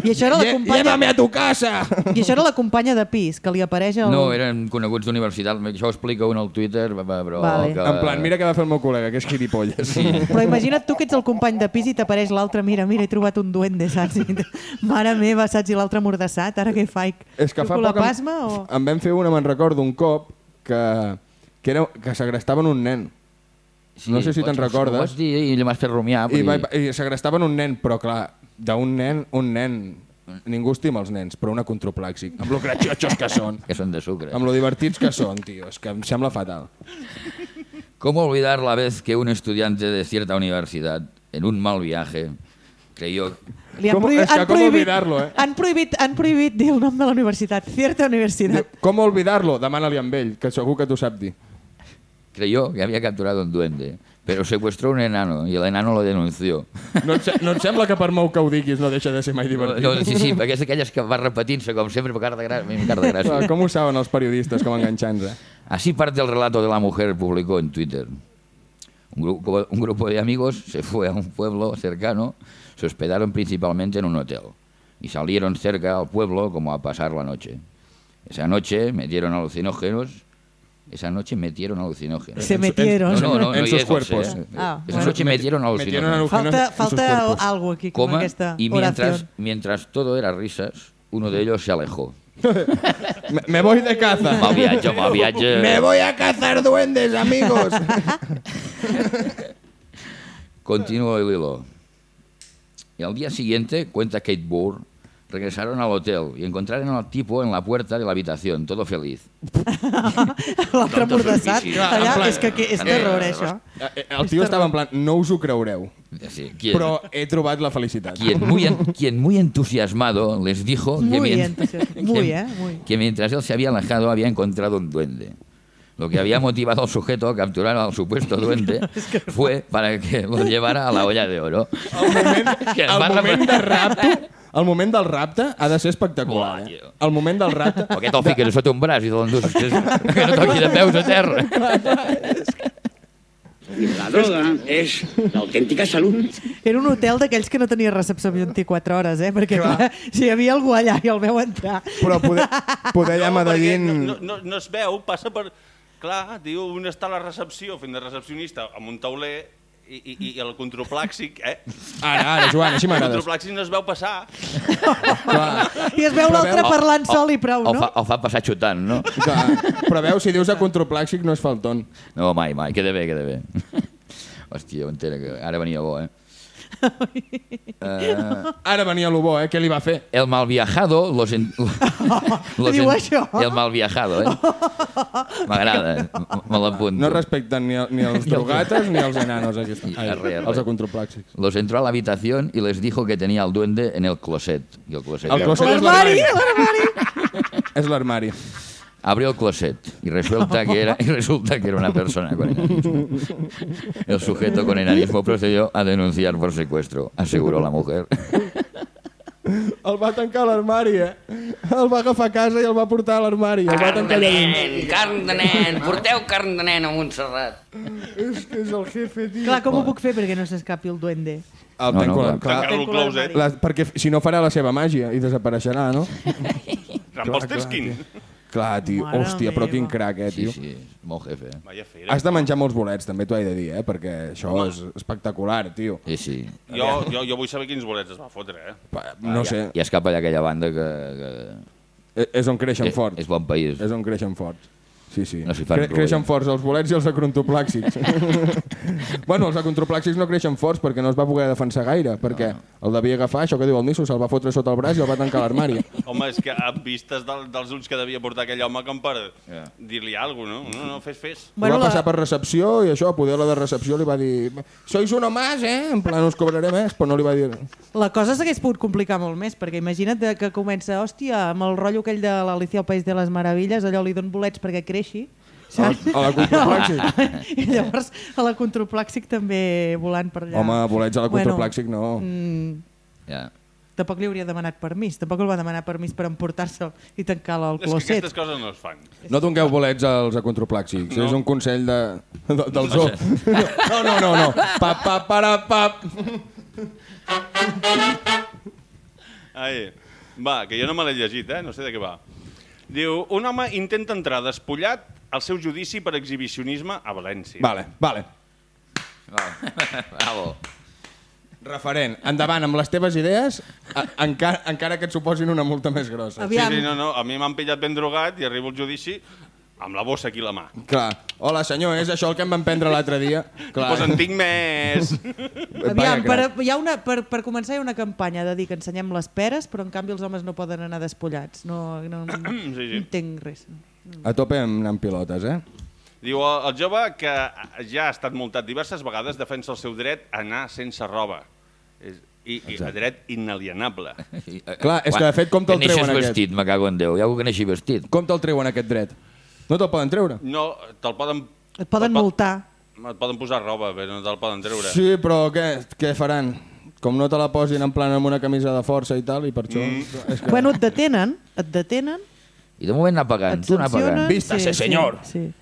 I això era la companya... Llévame a tu casa! I això era la companya de pis, que li apareix el... No, eren coneguts d'universitat. Això ho explica un al Twitter, va- va, però... Vale. Que... En plan, mira què va fer el meu col·lega, que és gilipolles. Sí. Però imagina't tu que ets el company de pis i t'apareix l'altre, mira, mira, he trobat un duende, saps? I Mare meva, saps? I l'altre mordassat, ara què faig? És que fa poc em- pasma o... em vam fer una, me'n recordo, un cop, que, que, era, que segrestaven un nen. no sé si te'n Ho recordes. vas dir i li m'has fet rumiar. I, va, I segrestaven un nen, però clar, d'un nen, un nen... Ningú estima els nens, però una controplàxic. Amb lo gratxotxos que són. Que són de sucre. Amb lo divertits que són, tio. És que em sembla fatal. ¿Cómo olvidar la vez que un estudiante de cierta universidad, en un mal viaje, creyó... Li han Com- que han com prohibit, oblidar-lo, eh? han prohibit, han prohibit dir el nom de la universitat, cierta universitat. Com olvidar-lo? Demana-li amb ell, que segur que t'ho sap dir. Creyó que había capturado un duende, pero secuestró un enano y el enano lo denunció. No et, no et sembla que per molt que ho diguis no deixa de ser mai No, divertit? no, sí, sí, perquè és d'aquelles que va repetint-se com sempre per cara de, cara de gràcia. com ho saben els periodistes, com enganxants, eh? Así parte el relato de la mujer publicó en Twitter. Un grupo, un grupo de amigos se fue a un pueblo cercano, se hospedaron principalmente en un hotel y salieron cerca al pueblo como a pasar la noche. Esa noche metieron alucinógenos. Esa noche metieron alucinógenos. Se metieron. No, no, no, en no sus cuerpos. eh? Ah, Esa bueno. noche metieron Metieron alucinógenos. Falta, falta algo aquí con Coma, y mientras, oración. mientras todo era risas, uno de ellos se alejó. Me, me voy de caza. Viatge. Me voy a cazar duendes, amigos. Continuó el hilo. Y al día siguiente, cuenta Kate Bohr, regresaron al hotel y encontraron al tipo en la puerta de la habitación, todo feliz. L'altre mordassat. Allà, plan- és que, que és terror, eh, això. Eh, El tio estava en plan, no us ho creureu, Sí, quien, però he trobat la felicitat. quien, muy en- quien muy entusiasmado les dijo que, Muy mien- entusiasmado. Muy, que- eh, muy. que mientras él se había alejado había encontrado un duende. Lo que había motivado al sujeto a capturar al supuesto duende fue para que lo llevara a la olla de oro. El moment, Que el moment de rapte, el moment del rapte ha de ser espectacular. Buah, Eh? El moment del rapte... O aquest el fiques a sota un braç i te l'endús. Que, que no toqui de peus a terra. La droga és l'autèntica salut. Era un hotel d'aquells que no tenia recepció 24 hores, eh? Perquè clar, si hi havia algú allà i el veu entrar... Però poder, poder allà a No, Medellín... No, no, no es veu, passa per... Clar, diu, un està a la recepció fent de recepcionista amb un tauler i, i, i el controplàxic, eh? Ara, ara, Joan, així El m'agrades. controplàxic no es veu passar. Clar, I es veu l'altre veu- parlant sol i prou, El no? fa, el fa passar xutant, no? clar. Però veus, si dius a controplàxic no és falton. No, mai, mai. Queda bé, queda bé. Hòstia, ho entenc, que ara venia bo, eh? Uh, Ara venia el bo, eh? Què li va fer? el mal viajado los, en, los Diu això? El mal viajado, eh? M'agrada, m- me l'apunto. No respecten ni, ni els drogates ni els enanos, aquí està. I- Ai, res, res. els acontroplàxics. Los entró a la habitación y les dijo que tenía al duende en el closet. Y el closet, El closet és l'armari. l'armari! És l'armari. Abrió el closet y resulta que era, y resulta que era una persona con enanismo. El sujeto con enanismo procedió a denunciar por secuestro, aseguró la mujer. El va tancar a l'armari, eh? El va agafar a casa i el va portar a l'armari. El va Carn tancar de nen, carn de nen, porteu carn de nen a Montserrat. És que és el jefe, tio. Clar, com ho puc fer perquè no s'escapi el duende? El No, tanco, no, clar. clar. Tancar-lo al Tanco l'armari. closet. La, perquè si no farà la seva màgia i desapareixerà, no? Rampolsterskin. Clar, tio. Mare Hòstia, però quin crac, eh, Sí, tio. sí, molt jefe. Vaya fera. Has de menjar molts bolets, també t'ho he de dir, eh? Perquè això és espectacular, tio. Sí, sí. Jo, jo, jo vull saber quins bolets es va fotre, eh? Pa- No sé, I escapa d'aquella banda que, que e- és on creixen és, forts. és bon país. És on creixen forts. Sí, sí. No Cre creixen forts els bolets i els acrontoplàxics. bueno, els acrontoplàxics no creixen forts perquè no es va poder defensar gaire, perquè el devia agafar, això que diu el Nisso, se'l va fotre sota el braç i el va tancar l'armari. Home, és que amb vistes del, dels ulls que devia portar aquell home com per Ja. dir-li alguna cosa, no? No, no, fes, fes. Bueno, va la- passar per recepció i això, a poder la de recepció li va dir sois uno más, eh? En plan, us cobraré més, però no li va dir... La cosa s'hagués pogut complicar molt més, perquè imagina't que comença, hòstia, amb el rotllo aquell de l'Alicia al País de les Meravilles, allò li don bolets perquè creixi, A, a la controplàxic. I llavors a la controplàxic també volant per allà. Home, bolets a la Bueno, controplàxic no. Mm, Ja. tampoc li hauria demanat permís, tampoc el va demanar permís per emportar-se'l i tancar-lo al És que closet. aquestes coses no es fan. No dongueu bolets als acontroplàxics, No. és un consell de, de, del zoo. No, no, no, no. Pa, pa, para, pa. Ai, va, que jo no me l'he llegit, eh? No sé de què va. Diu, un home intenta entrar despullat al seu judici per exhibicionisme a València. Vale, vale. Bravo. Referent, endavant amb les teves idees, a, encara, encara que et suposin una multa més grossa. Sí, sí, no, no, a mi m'han pillat ben drogat i arribo al judici amb la bossa aquí a la mà. Clar. Hola, senyor, és això el que em van prendre l'altre dia? Clar. Pues en tinc més. aviam per, hi ha una, per, per començar hi ha una campanya de dir que ensenyem les peres, però en canvi els homes no poden anar despullats. No, no, no, Sí, sí. no entenc res. A tope amb anant pilotes, eh? Diu, el, el jove que ja ha estat multat diverses vegades defensa el seu dret a anar sense roba. És, I, i el dret inalienable. Clar, és que de fet com te'l Que neixes treuen aquest? vestit, me cago en Déu. Hi ha algú que neixi vestit. Com te'l treuen aquest dret? No te'l poden treure? No, te'l poden... Et poden multar. Et poden posar roba, però no te'l poden treure. Sí, però què, què faran? Com no te la posin en plan amb una camisa de força i tal, i per això... Mm. És que... Bueno, et detenen, et detenen, I de moment anar pagant. Tu anar pagant. sancionen... Vístase, senyor. Sí, sí.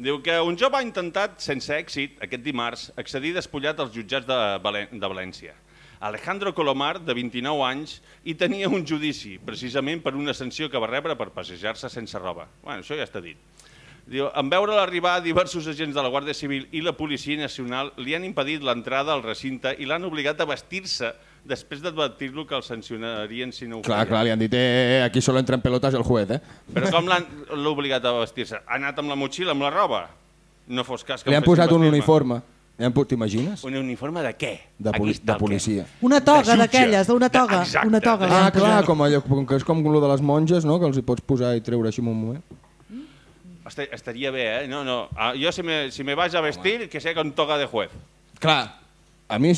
Diu que un jove ha intentat, sense èxit, aquest dimarts, accedir despullat als jutjats de, Valen de València. Alejandro Colomar, de 29 anys, hi tenia un judici, precisament per una sanció que va rebre per passejar-se sense roba. Bueno, això ja està dit. Diu, en veure arribar diversos agents de la Guàrdia Civil i la Policia Nacional li han impedit l'entrada al recinte i l'han obligat a vestir-se després d'advertir-lo que el sancionarien si no ho Clar, feia. clar, li han dit, eh, aquí solo entra en pelotas el juez, eh? Però com l'han l'ha obligat a vestir-se? Ha anat amb la motxilla, amb la roba? No fos cas que Li han posat un uniforme. Posat, t'imagines? Un uniforme de què? De, poli Aquí de el què. policia. Una toga d'aquelles, d'una toga. Exacte. Una toga. Ah, Ah, clar, com allò, com que és com el de les monges, no?, que els hi pots posar i treure així en un moment. Esta- Estaria bé, eh? No, no. Ah, jo si me, si me vaig a vestir, que sea con toga de juez. Clar, a mi,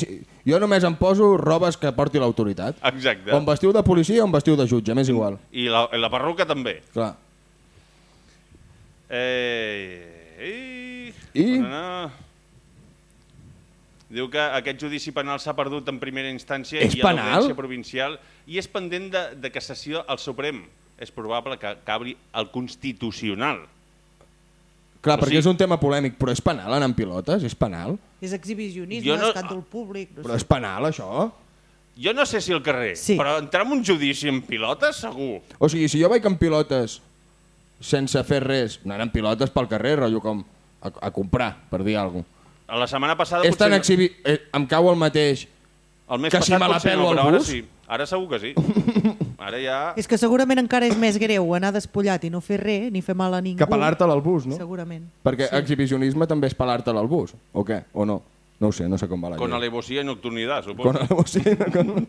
jo només em poso robes que porti l'autoritat. Exacte. O em vestiu de policia o em vestiu de jutge, m'és igual. I la, la perruca també. Clar. Eh, i... I? No, no. Diu que aquest judici penal s'ha perdut en primera instància És i a l'audiència provincial i és pendent de, de cassació al Suprem. És probable que cabri al Constitucional. Clar, Però perquè sí. és un tema polèmic, però és penal anar amb pilotes? És penal? És exhibicionisme, Jo no- escàndol públic. No Però és sé. penal, això? Jo no sé si al carrer, Sí. però entrar en un judici amb pilotes, segur. O sigui, si jo vaig amb pilotes sense fer res, anant amb pilotes pel carrer, rotllo com a, a comprar, per dir alguna cosa. A la setmana passada És tan no- exhibi... Eh, em cau el mateix. El mes que si passat me la potser pelo no, al ara bus? sí. Ara segur que sí. Ara ja... És que segurament encara és més greu anar despullat i no fer res, ni fer mal a ningú. Que pelar-te'l al bus, no? Segurament. Perquè sí. exhibicionisme també és pelar-te'l al bus, o què? O no? No ho sé, no sé com va la Con llei. alevosía i nocturnidad, suposo. Con alevosía, con...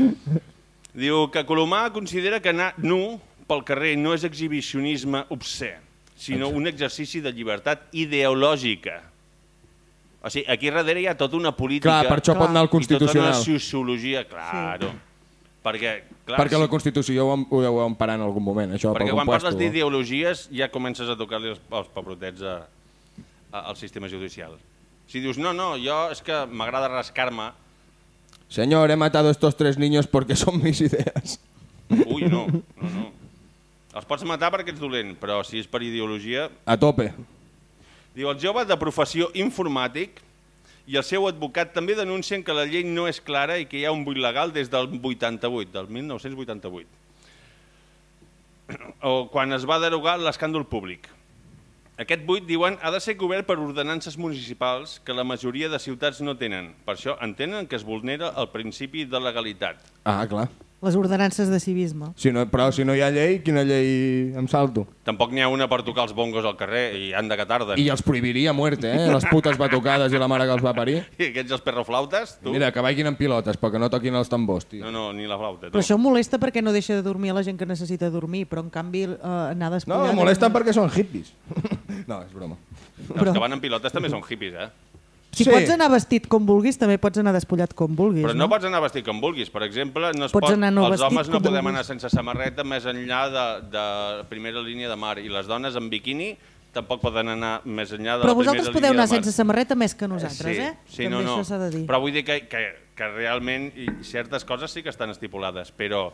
Diu que Colomà considera que anar nu pel carrer no és exhibicionisme obscè, sinó un exercici de llibertat ideològica. O sigui, aquí darrere hi ha tota una política... Clar, per això pot anar al I tota Constitucional. una sociologia, claro. Perquè, clar, Perquè la sí, Constitució ho, ho deu emparar en algun moment, això perquè quan compuesto. parles d'ideologies ja comences a tocar-li els, els pebrotets a, a, al sistema judicial. Si dius, no, no, jo és que m'agrada rascar-me, Señor, he matado a estos tres niños porque son mis ideas. ui, no, no, no. Els pots matar perquè ets dolent, però si és per ideologia... A tope. Diu, el jove de professió informàtic i el seu advocat també denuncien que la llei no és clara i que hi ha un buit legal des del 88, del 1988, o quan es va derogar l'escàndol públic. Aquest buit, diuen, ha de ser cobert per ordenances municipals que la majoria de ciutats no tenen. Per això entenen que es vulnera el principi de legalitat. Ah, clar. Les ordenances de civisme. Si no, però si no hi ha llei, quina llei em salto? Tampoc n'hi ha una per tocar els bongos al carrer i han de que tarden. I els prohibiria a muerte, eh? Les putes batucades i la mare que els va parir. I aquests els perroflautes, tu? Mira, que vagin en pilotes, però que no toquin els tambors, tio. No, no, ni la flauta. Tu. Però això molesta perquè no deixa de dormir a la gent que necessita dormir, però en canvi eh, anar No, despullat... molesten perquè són hippies. no, és broma. Els que van en pilotes també són hippies, eh? Si Sí. pots anar vestit com vulguis, també pots anar despullat com vulguis, Però no no? pots anar vestit com vulguis. Per exemple, no es Pots pot, anar no els vestit homes no podem anar sense samarreta més enllà de, de primera línia de mar i les dones en biquini tampoc poden anar més enllà de Però la vosaltres primera podeu anar sense samarreta més que nosaltres, sí, eh? Sí, també no, no. això de dir. Però vull dir que, que, que realment i certes coses sí que estan estipulades, però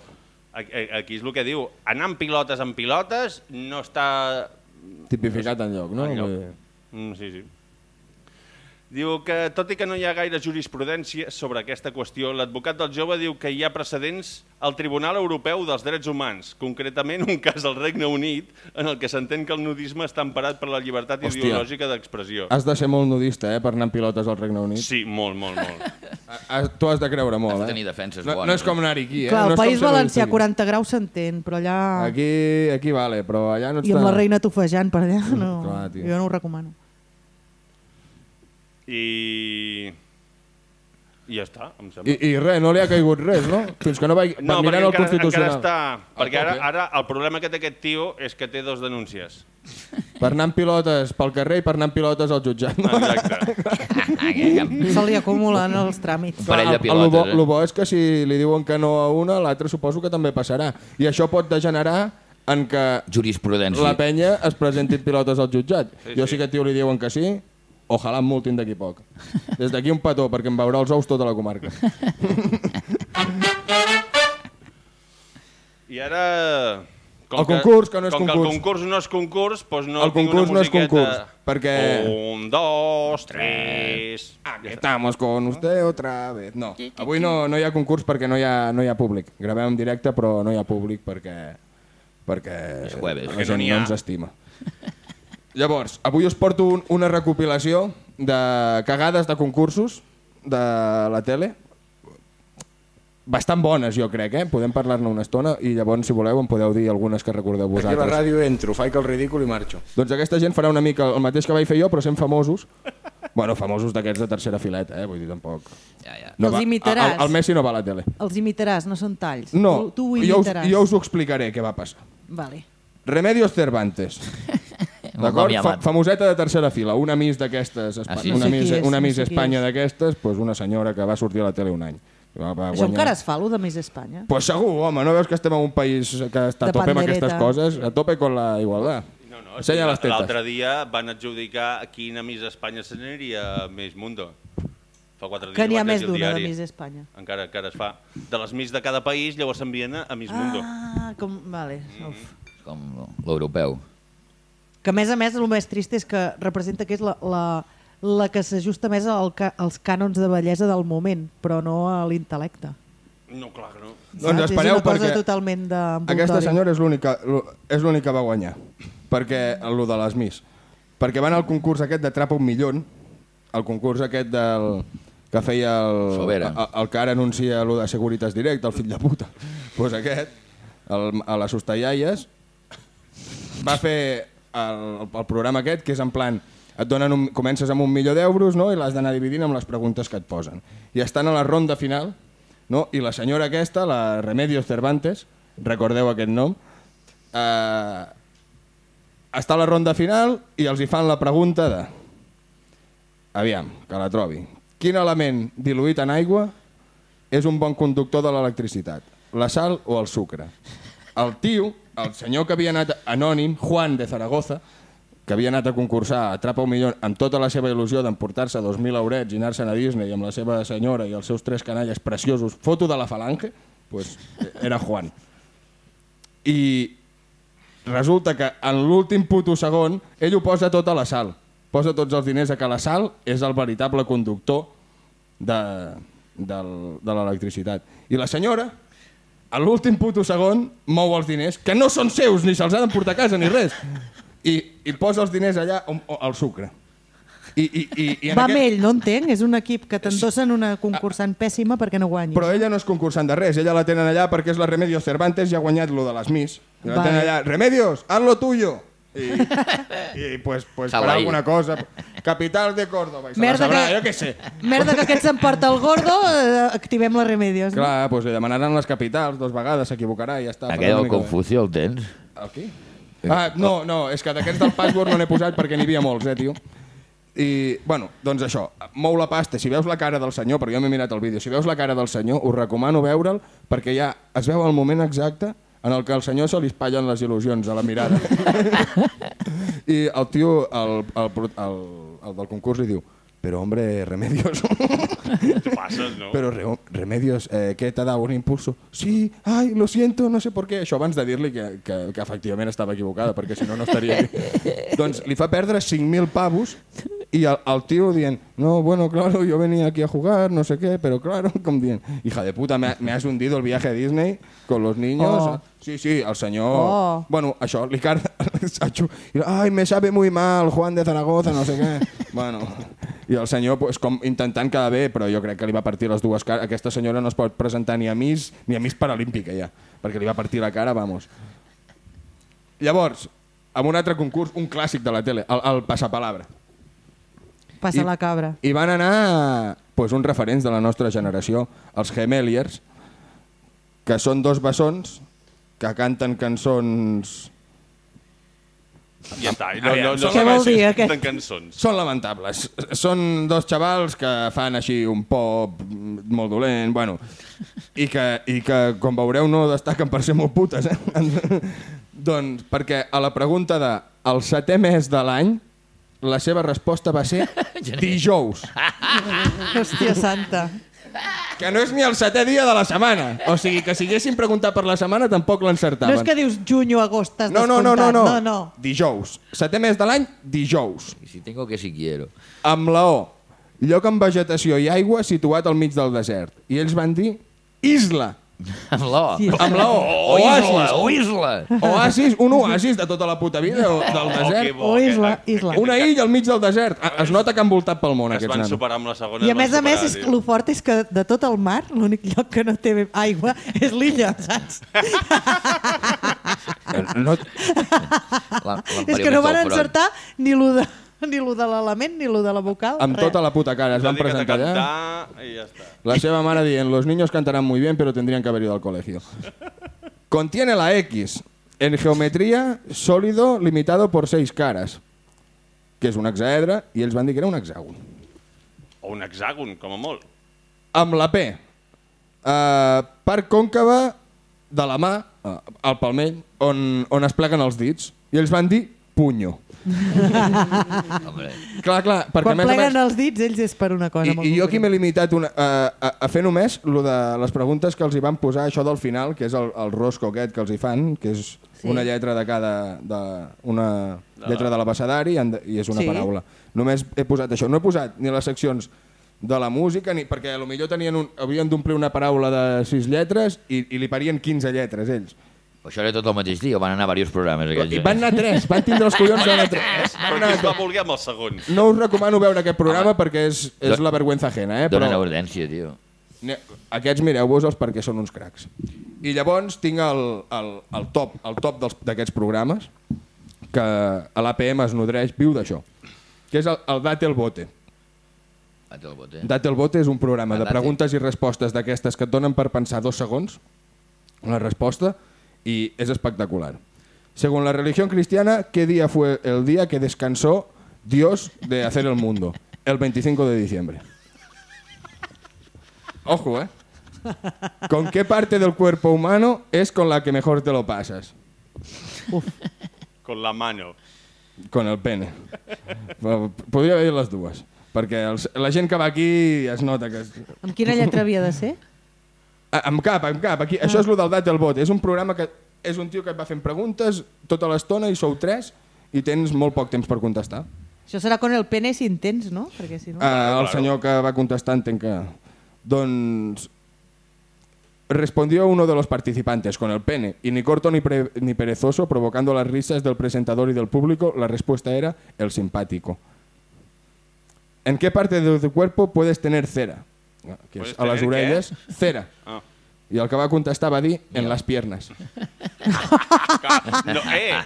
aquí és el que diu, anar amb pilotes amb pilotes no està Tipificat en lloc, no? en lloc. Mm, sí, sí. Diu que, tot i que no hi ha gaire jurisprudència sobre aquesta qüestió, l'advocat del jove diu que hi ha precedents al Tribunal Europeu dels Drets Humans, concretament un cas al Regne Unit en el que s'entén que el nudisme està emparat per la llibertat Hòstia. ideològica d'expressió. Has de ser molt nudista, eh, per anar en pilotes al Regne Unit. Sí, molt, molt, molt. Tu has de creure molt, Has de eh? tenir defenses no, bones, no és com eh? anar aquí, eh? Clar, no al és com País Valencià nudista 40 graus s'entén, però allà... aquí. Aquí, vale, però allà no I amb està... la reina tofejant per allà, no, clar, tio. jo no ho recomano. I... I ja està, em sembla. I, I res, no li ha caigut res, no? Fins que no vagi... No, mirant perquè el encara, encara Constitucional. està... Perquè ara, ara el problema que té aquest tio és que té dos denúncies. Per anar en pilotes pel carrer i per anar en pilotes al jutjat. No? Exacte. Se li acumulen els tràmits. Un parell de el, el, bo, pilotes, eh? el bo és que si li diuen que no a una, l'altra suposo que també passarà. I això pot degenerar en que Jurisprudència. la penya es presenti en pilotes al jutjat. Sí, jo sí. sí que tio li diuen que sí, ojalà em multin d'aquí poc. Des d'aquí un petó, perquè em veurà els ous tota la comarca. I ara... El concurs, que no és com que concurs. el concurs no és concurs, doncs no El tinc una concurs no és musiqueta. concurs, perquè- Un, dos, tres... Aquí estamos con usted otra vez. No, avui no, no hi ha concurs perquè no hi ha, no hi ha públic. Gravem en directe però no hi ha públic perquè, perquè És jueves. la gent no ens estima. Llavors, avui us porto un, una recopilació de cagades de concursos de la tele. Bastant bones, jo crec, eh? Podem parlar-ne una estona i llavors, si voleu, em podeu dir algunes que recordeu Aquí a la vosaltres. ràdio entro, faig el ridícul i marxo. Doncs aquesta gent farà una mica el mateix que vaig fer jo, però sent famosos. Bueno, famosos d'aquests de tercera fileta, eh? Vull dir, tampoc... Ja, ja. Els va- imitaràs. El, el Messi no va a la tele. Els imitaràs, no són talls. No, Tu, tu ho jo, us, imitaràs. jo us ho explicaré què va passar. Vale. Remedios Cervantes. D'acord? Fa, famoseta de tercera fila, una Miss d'aquestes, Espa- Ah, sí? una, No sé Miss, és, una no Miss sé qui Espanya d'aquestes, pues una senyora que va sortir a la tele un any. Va, va Això encara es fa, allò de Més Espanya? Pues segur, home, no veus que estem en un país que està a tope amb aquestes coses? A tope con la igualdad. No, no, Ensenya les tetes. L'altre dia van adjudicar quina Miss Espanya s'aniria a Miss Mundo. Fa quatre dies Que n'hi ha més d'una de. Més Espanya. Encara, encara es fa. De les Miss de cada país, llavors s'envien a Miss Mundo. Ah, com... Vale. Mm. Uf. Com l'europeu. Que a més a més el més trist és que representa que és la, la, la que s'ajusta més al, ca- als cànons de bellesa del moment, però no a l'intel·lecte. No, clar que no. Doncs Saps? espereu una cosa perquè totalment de Aquesta senyora és l'única és l'única que va guanyar. Perquè, el de les Miss. Perquè van al concurs aquest de Trapa un millón, el concurs aquest del que feia el, Sobera. el, el que ara anuncia el de Seguritas Direct, el fill de puta. Doncs pues aquest, el, a les Hostellaies, va fer el, el programa aquest, que és en plan, et donen un, comences amb un milió d'euros no? i l'has d'anar dividint amb les preguntes que et posen. I estan a la ronda final, no? i la senyora aquesta, la Remedios Cervantes, recordeu aquest nom, eh, està a la ronda final i els hi fan la pregunta de aviam, que la trobi quin element diluït en aigua és un bon conductor de l'electricitat la sal o el sucre. El tio, el senyor que havia anat anònim, Juan de Zaragoza, que havia anat a concursar a Atrapa un milió amb tota la seva il·lusió d'emportar-se 2.000 eurets i anar-se'n a Disney amb la seva senyora i els seus tres canalles preciosos, foto de la falange, pues, era Juan. I resulta que en l'últim puto segon ell ho posa tot a la sal. Posa tots els diners a que la sal és el veritable conductor de, del, de l'electricitat. I la senyora, a l'últim puto segon, mou els diners, que no són seus, ni se'ls ha d'emportar a casa, ni res. I, I posa els diners allà on, on, al sucre. I, i, i, i en Va amb ell, no entenc? És un equip que t'endossen una concursant pèssima perquè no guanyi. Però ella no és concursant de res, ella la tenen allà perquè és la Remedios Cervantes i ha guanyat lo de les Miss. La Vale. tenen allà, Remedios, haz lo tuyo. I, i pues, pues per Hawaii. alguna cosa. Capital de Córdoba. I se la Merda sabrà, que- jo què sé. Merda que aquest s'emporta el gordo, eh, activem la Remedios. no? Clar, pues li demanaran les capitals dos vegades, s'equivocarà i ja està. Aquest farà el una mica de- Confucio el tens? El qui? Ah, no, no, és que d'aquests del password no n'he posat perquè n'hi havia molts, eh, tio. I, bueno, doncs això, mou la pasta, si veus la cara del senyor, perquè jo m'he mirat el vídeo, si veus la cara del senyor, us recomano veure'l, perquè ja es veu el moment exacte en el que al senyor se li espatllen les il·lusions a la mirada. I el tio, el, el, el, el del concurs, li diu però hombre, Remedios... Tu passes, no? Pero Re- Remedios, eh, ¿qué te ha dado un impulso? Sí, ay, lo siento, no sé per què. Això abans de dir-li que, que, que efectivament estava equivocada, perquè si no, no estaria aquí. doncs li fa perdre 5.000 pavos i el, el tio dient, no, bueno, claro, yo venía aquí a jugar, no sé qué, pero claro, com dient, hija de puta, me, me has hundido el viaje a Disney con los niños. Oh. Sí, sí, el senyor... Oh. Bueno, això, li carda... Ai, me sabe muy mal, Juan de Zaragoza, no sé què. bueno, i el senyor pues, com intentant quedar bé, però jo crec que li va partir les dues cares. Aquesta senyora no es pot presentar ni a Miss ni a Miss Paralímpica ja, perquè li va partir la cara, vamos. Llavors, amb un altre concurs, un clàssic de la tele, el, el Passapalabra. Passa I- la cabra. I van anar pues, uns referents de la nostra generació, els Gemeliers, que són dos bessons que canten cançons... Ja està. i No, no, no, Què vol dir, no, aquest? cançons. Són lamentables. Són dos xavals que fan així un pop molt dolent, bueno, i que, i que com veureu, no destaquen per ser molt putes. Eh? doncs perquè a la pregunta de el setè mes de l'any, la seva resposta va ser dijous, Hòstia santa. que no és ni el setè dia de la setmana. O sigui, que si haguessin preguntat per la setmana tampoc No l'encertaven. és que dius juny o agost, t'has no, no, no, no, no, no, no. Dijous. Setè mes de l'any, dijous. Y si tengo que si quiero. amb la O, lloc amb vegetació i aigua situat al mig del desert. I ells van dir isla. Amb l'O. Sí. Amb la O, O isla, oasis. o isla. Oasis, un oasis de tota la puta vida o, del Oh, desert. bo, O isla, que- isla. Una illa al mig del desert. Ah, Es nota que han voltat pel món Es aquests van nanos. superar amb la segona. I a es van més a més, és que el fort és que de tot el mar, l'únic lloc que no té aigua és l'illa, saps? No, La, és que no van encertar ni lo de, ni lo de l'element ni lo de la vocal. amb res. tota la puta cara. Es van presentar allà. cantar i ja està. La seva mare dient, los niños cantarán muy bien, pero tendrían que haber ido al colegio. Contiene la X. En geometría, sólido limitado por seis caras. Que és un hexaedre, i ells van dir que era un hexàgon. O un hexàgon, com a molt. Amb la P. Uh, part còncava de la mà, uh, al palmell, on, on es pleguen els dits. I ells van dir punyo. Hombre, Clar, clar, perquè Quan més pleguen més... els dits, ells és per una cosa I, molt I jo aquí m'he limitat una, a, a, a fer només lo de les preguntes que els hi van posar, això del final, que és el, el rosco aquest que els hi fan, que és Sí. una lletra de cada... De, una lletra de l'abecedari i, han de- i és una Sí. paraula. Només he posat això. No he posat ni les seccions de la música, ni perquè a lo millor tenien un, havien d'omplir una paraula de sis lletres i, i li parien 15 lletres, ells. Això era tot el mateix dia, van anar a diversos programes. Aquells, I van anar tres, van tindre els collons d'anar tres. Però qui es va voler amb el segon? No us recomano veure aquest programa perquè és, és la vergüenza ajena, eh? Donen Però... audiència, tio. Ne- Aquests mireu-vos-els perquè són uns cracs. I llavors tinc el, el, el top, el top dels- d'aquests programes que a l'APM es nodreix, viu d'això, que és el, el Date el Bote. Bate el bote. Date el Bote és un programa El de Date. preguntes i respostes d'aquestes que et donen per pensar dos segons la resposta y es espectacular. Según la religión cristiana, ¿qué día fue el día que descansó Dios de hacer el mundo? El 25 de diciembre. Ojo, ¿eh? ¿Con qué parte del cuerpo humano es con la que mejor te lo pasas? Con la mano. Con el pene. Però Podria haver dit les dues. Perquè els, la gent que va aquí es nota que... Amb quina lletra havia de ser? Amb cap, amb cap. Aquí, Això és el del dat del vot. És un programa que és un tio que et va fent preguntes tota l'estona i sou tres i tens molt poc temps per contestar. Això serà con el pene si en tens, no? Perquè si no... Ah, el claro. senyor que va contestar entenc que... Doncs... Respondió uno de los participantes con el pene y ni corto ni, pre- ni perezoso, provocando las risas del presentador y del público. La respuesta era el simpático. ¿En qué parte de tu cuerpo puedes tener cera? Que és ¿Puedes a les orelles. Cera. Ah. I el que va contestar va dir en les piernes. No, eh,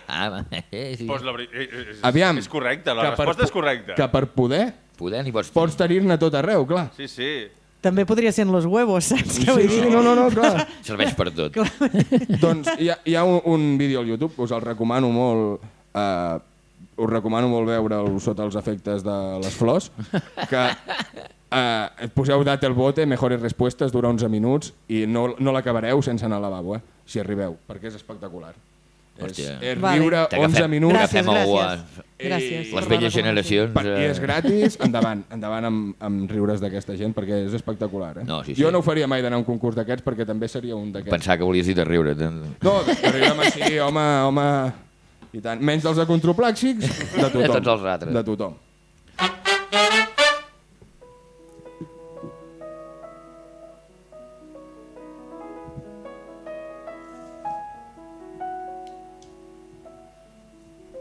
eh, sí. pues la, eh, eh, és, Aviam. és correcte, la que per resposta po- és correcta. Que per poder Poder n'hi pots pots tenir-ne tot arreu, clar. Sí, sí. També podria ser en los huevos, saps? Sí, Què vull sí, dir? no, no, no, clar. Serveix per tot. doncs hi ha, hi ha un, un vídeo al YouTube, us el recomano molt, eh, us recomano molt veure'l sota els efectes de les flors, que eh, poseu data el bote, mejores respuestes, dura 11 minuts, i no, no l'acabareu sense anar al lavabo, eh, si arribeu, perquè és espectacular. És, Hòstia. és Vale. riure T'agafem- 11 minuts Gràcies, Agafem algú a- gràcies. Gràcies. I- per Les la velles generacions... per, i és eh, gratis, endavant, endavant amb, amb riures d'aquesta gent, perquè és espectacular. Eh? No, sí, Jo sí. no ho faria mai d'anar a un concurs d'aquests, perquè també seria un d'aquests. Pensar que volies dir de riure. No, arribem així, home, home... I tant. Menys dels de controplàxics, de tothom. De tots els altres. De tothom.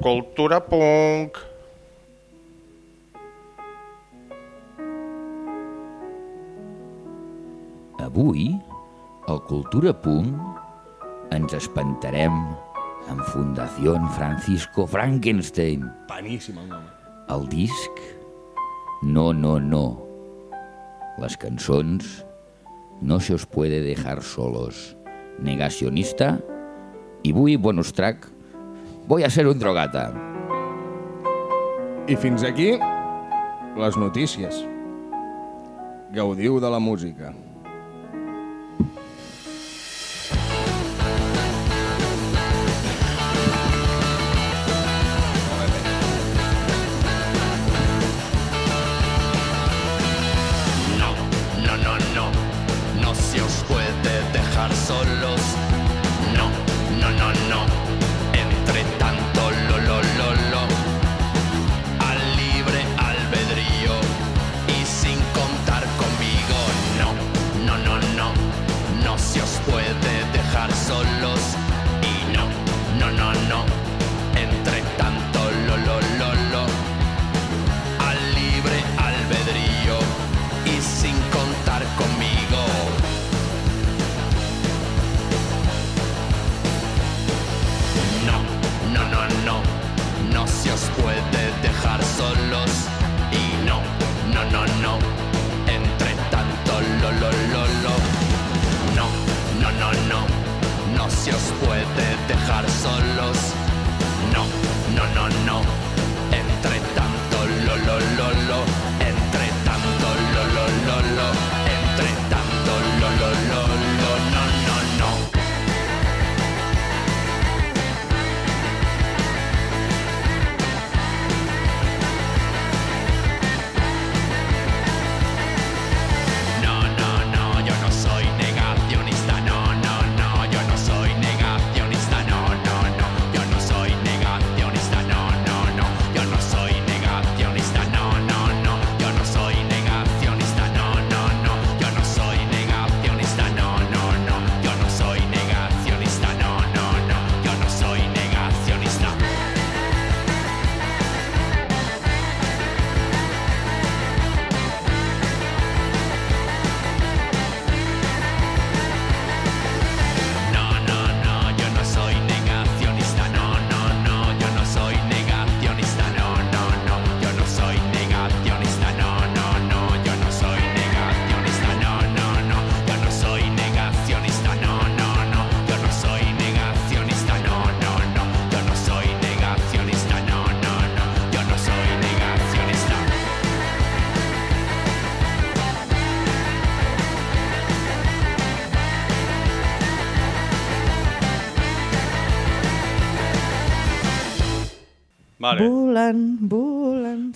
Cultura punk. Avui, al Cultura Punt, ens espantarem en Fundació Francisco Frankenstein. Paníssim el nom. El disc No, no, no. Les cançons No se os puede dejar solos. Negacionista i avui, bonus track, voy a ser un drogata. I fins aquí les notícies. Gaudiu de la música. Se os puede dejar solos.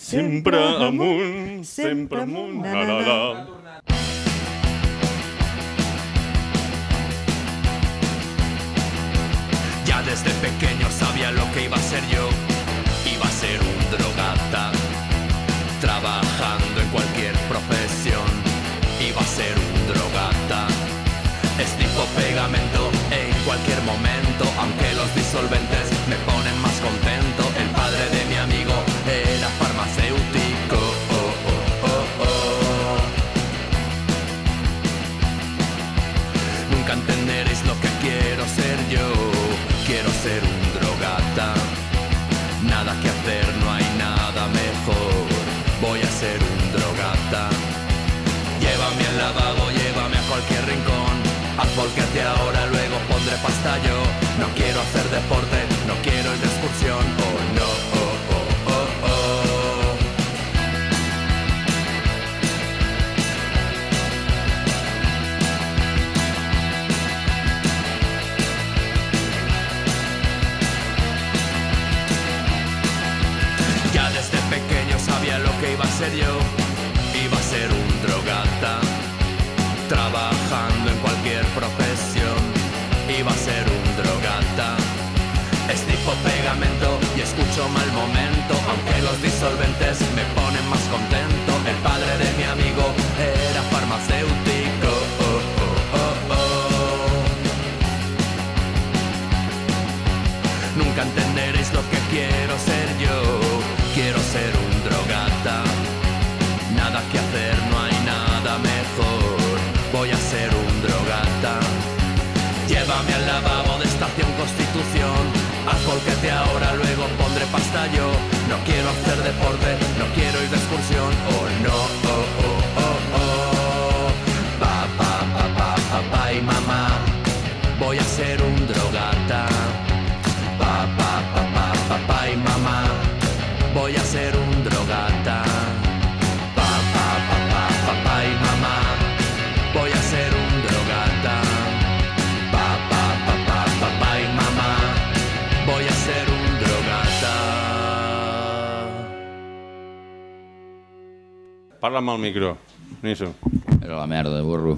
Sempre amunt, sempre amunt, na, na, na. yo no quiero hacer deporte. aunque los disolventes me ponen más contento. El padre de mi amigo era farmacéutico. Nunca entenderéis lo que quiero ser yo. Quiero ser un drogata. Nada que hacer, no hay nada mejor. Voy a ser un drogata. Llévame al lavabo de estación Constitución. Haz porque te ahora, luego pondré pasta yo no quiero hacer deporte, no quiero ir de excursión, o no. Parla amb el micro, Niso. Era la merda, burro.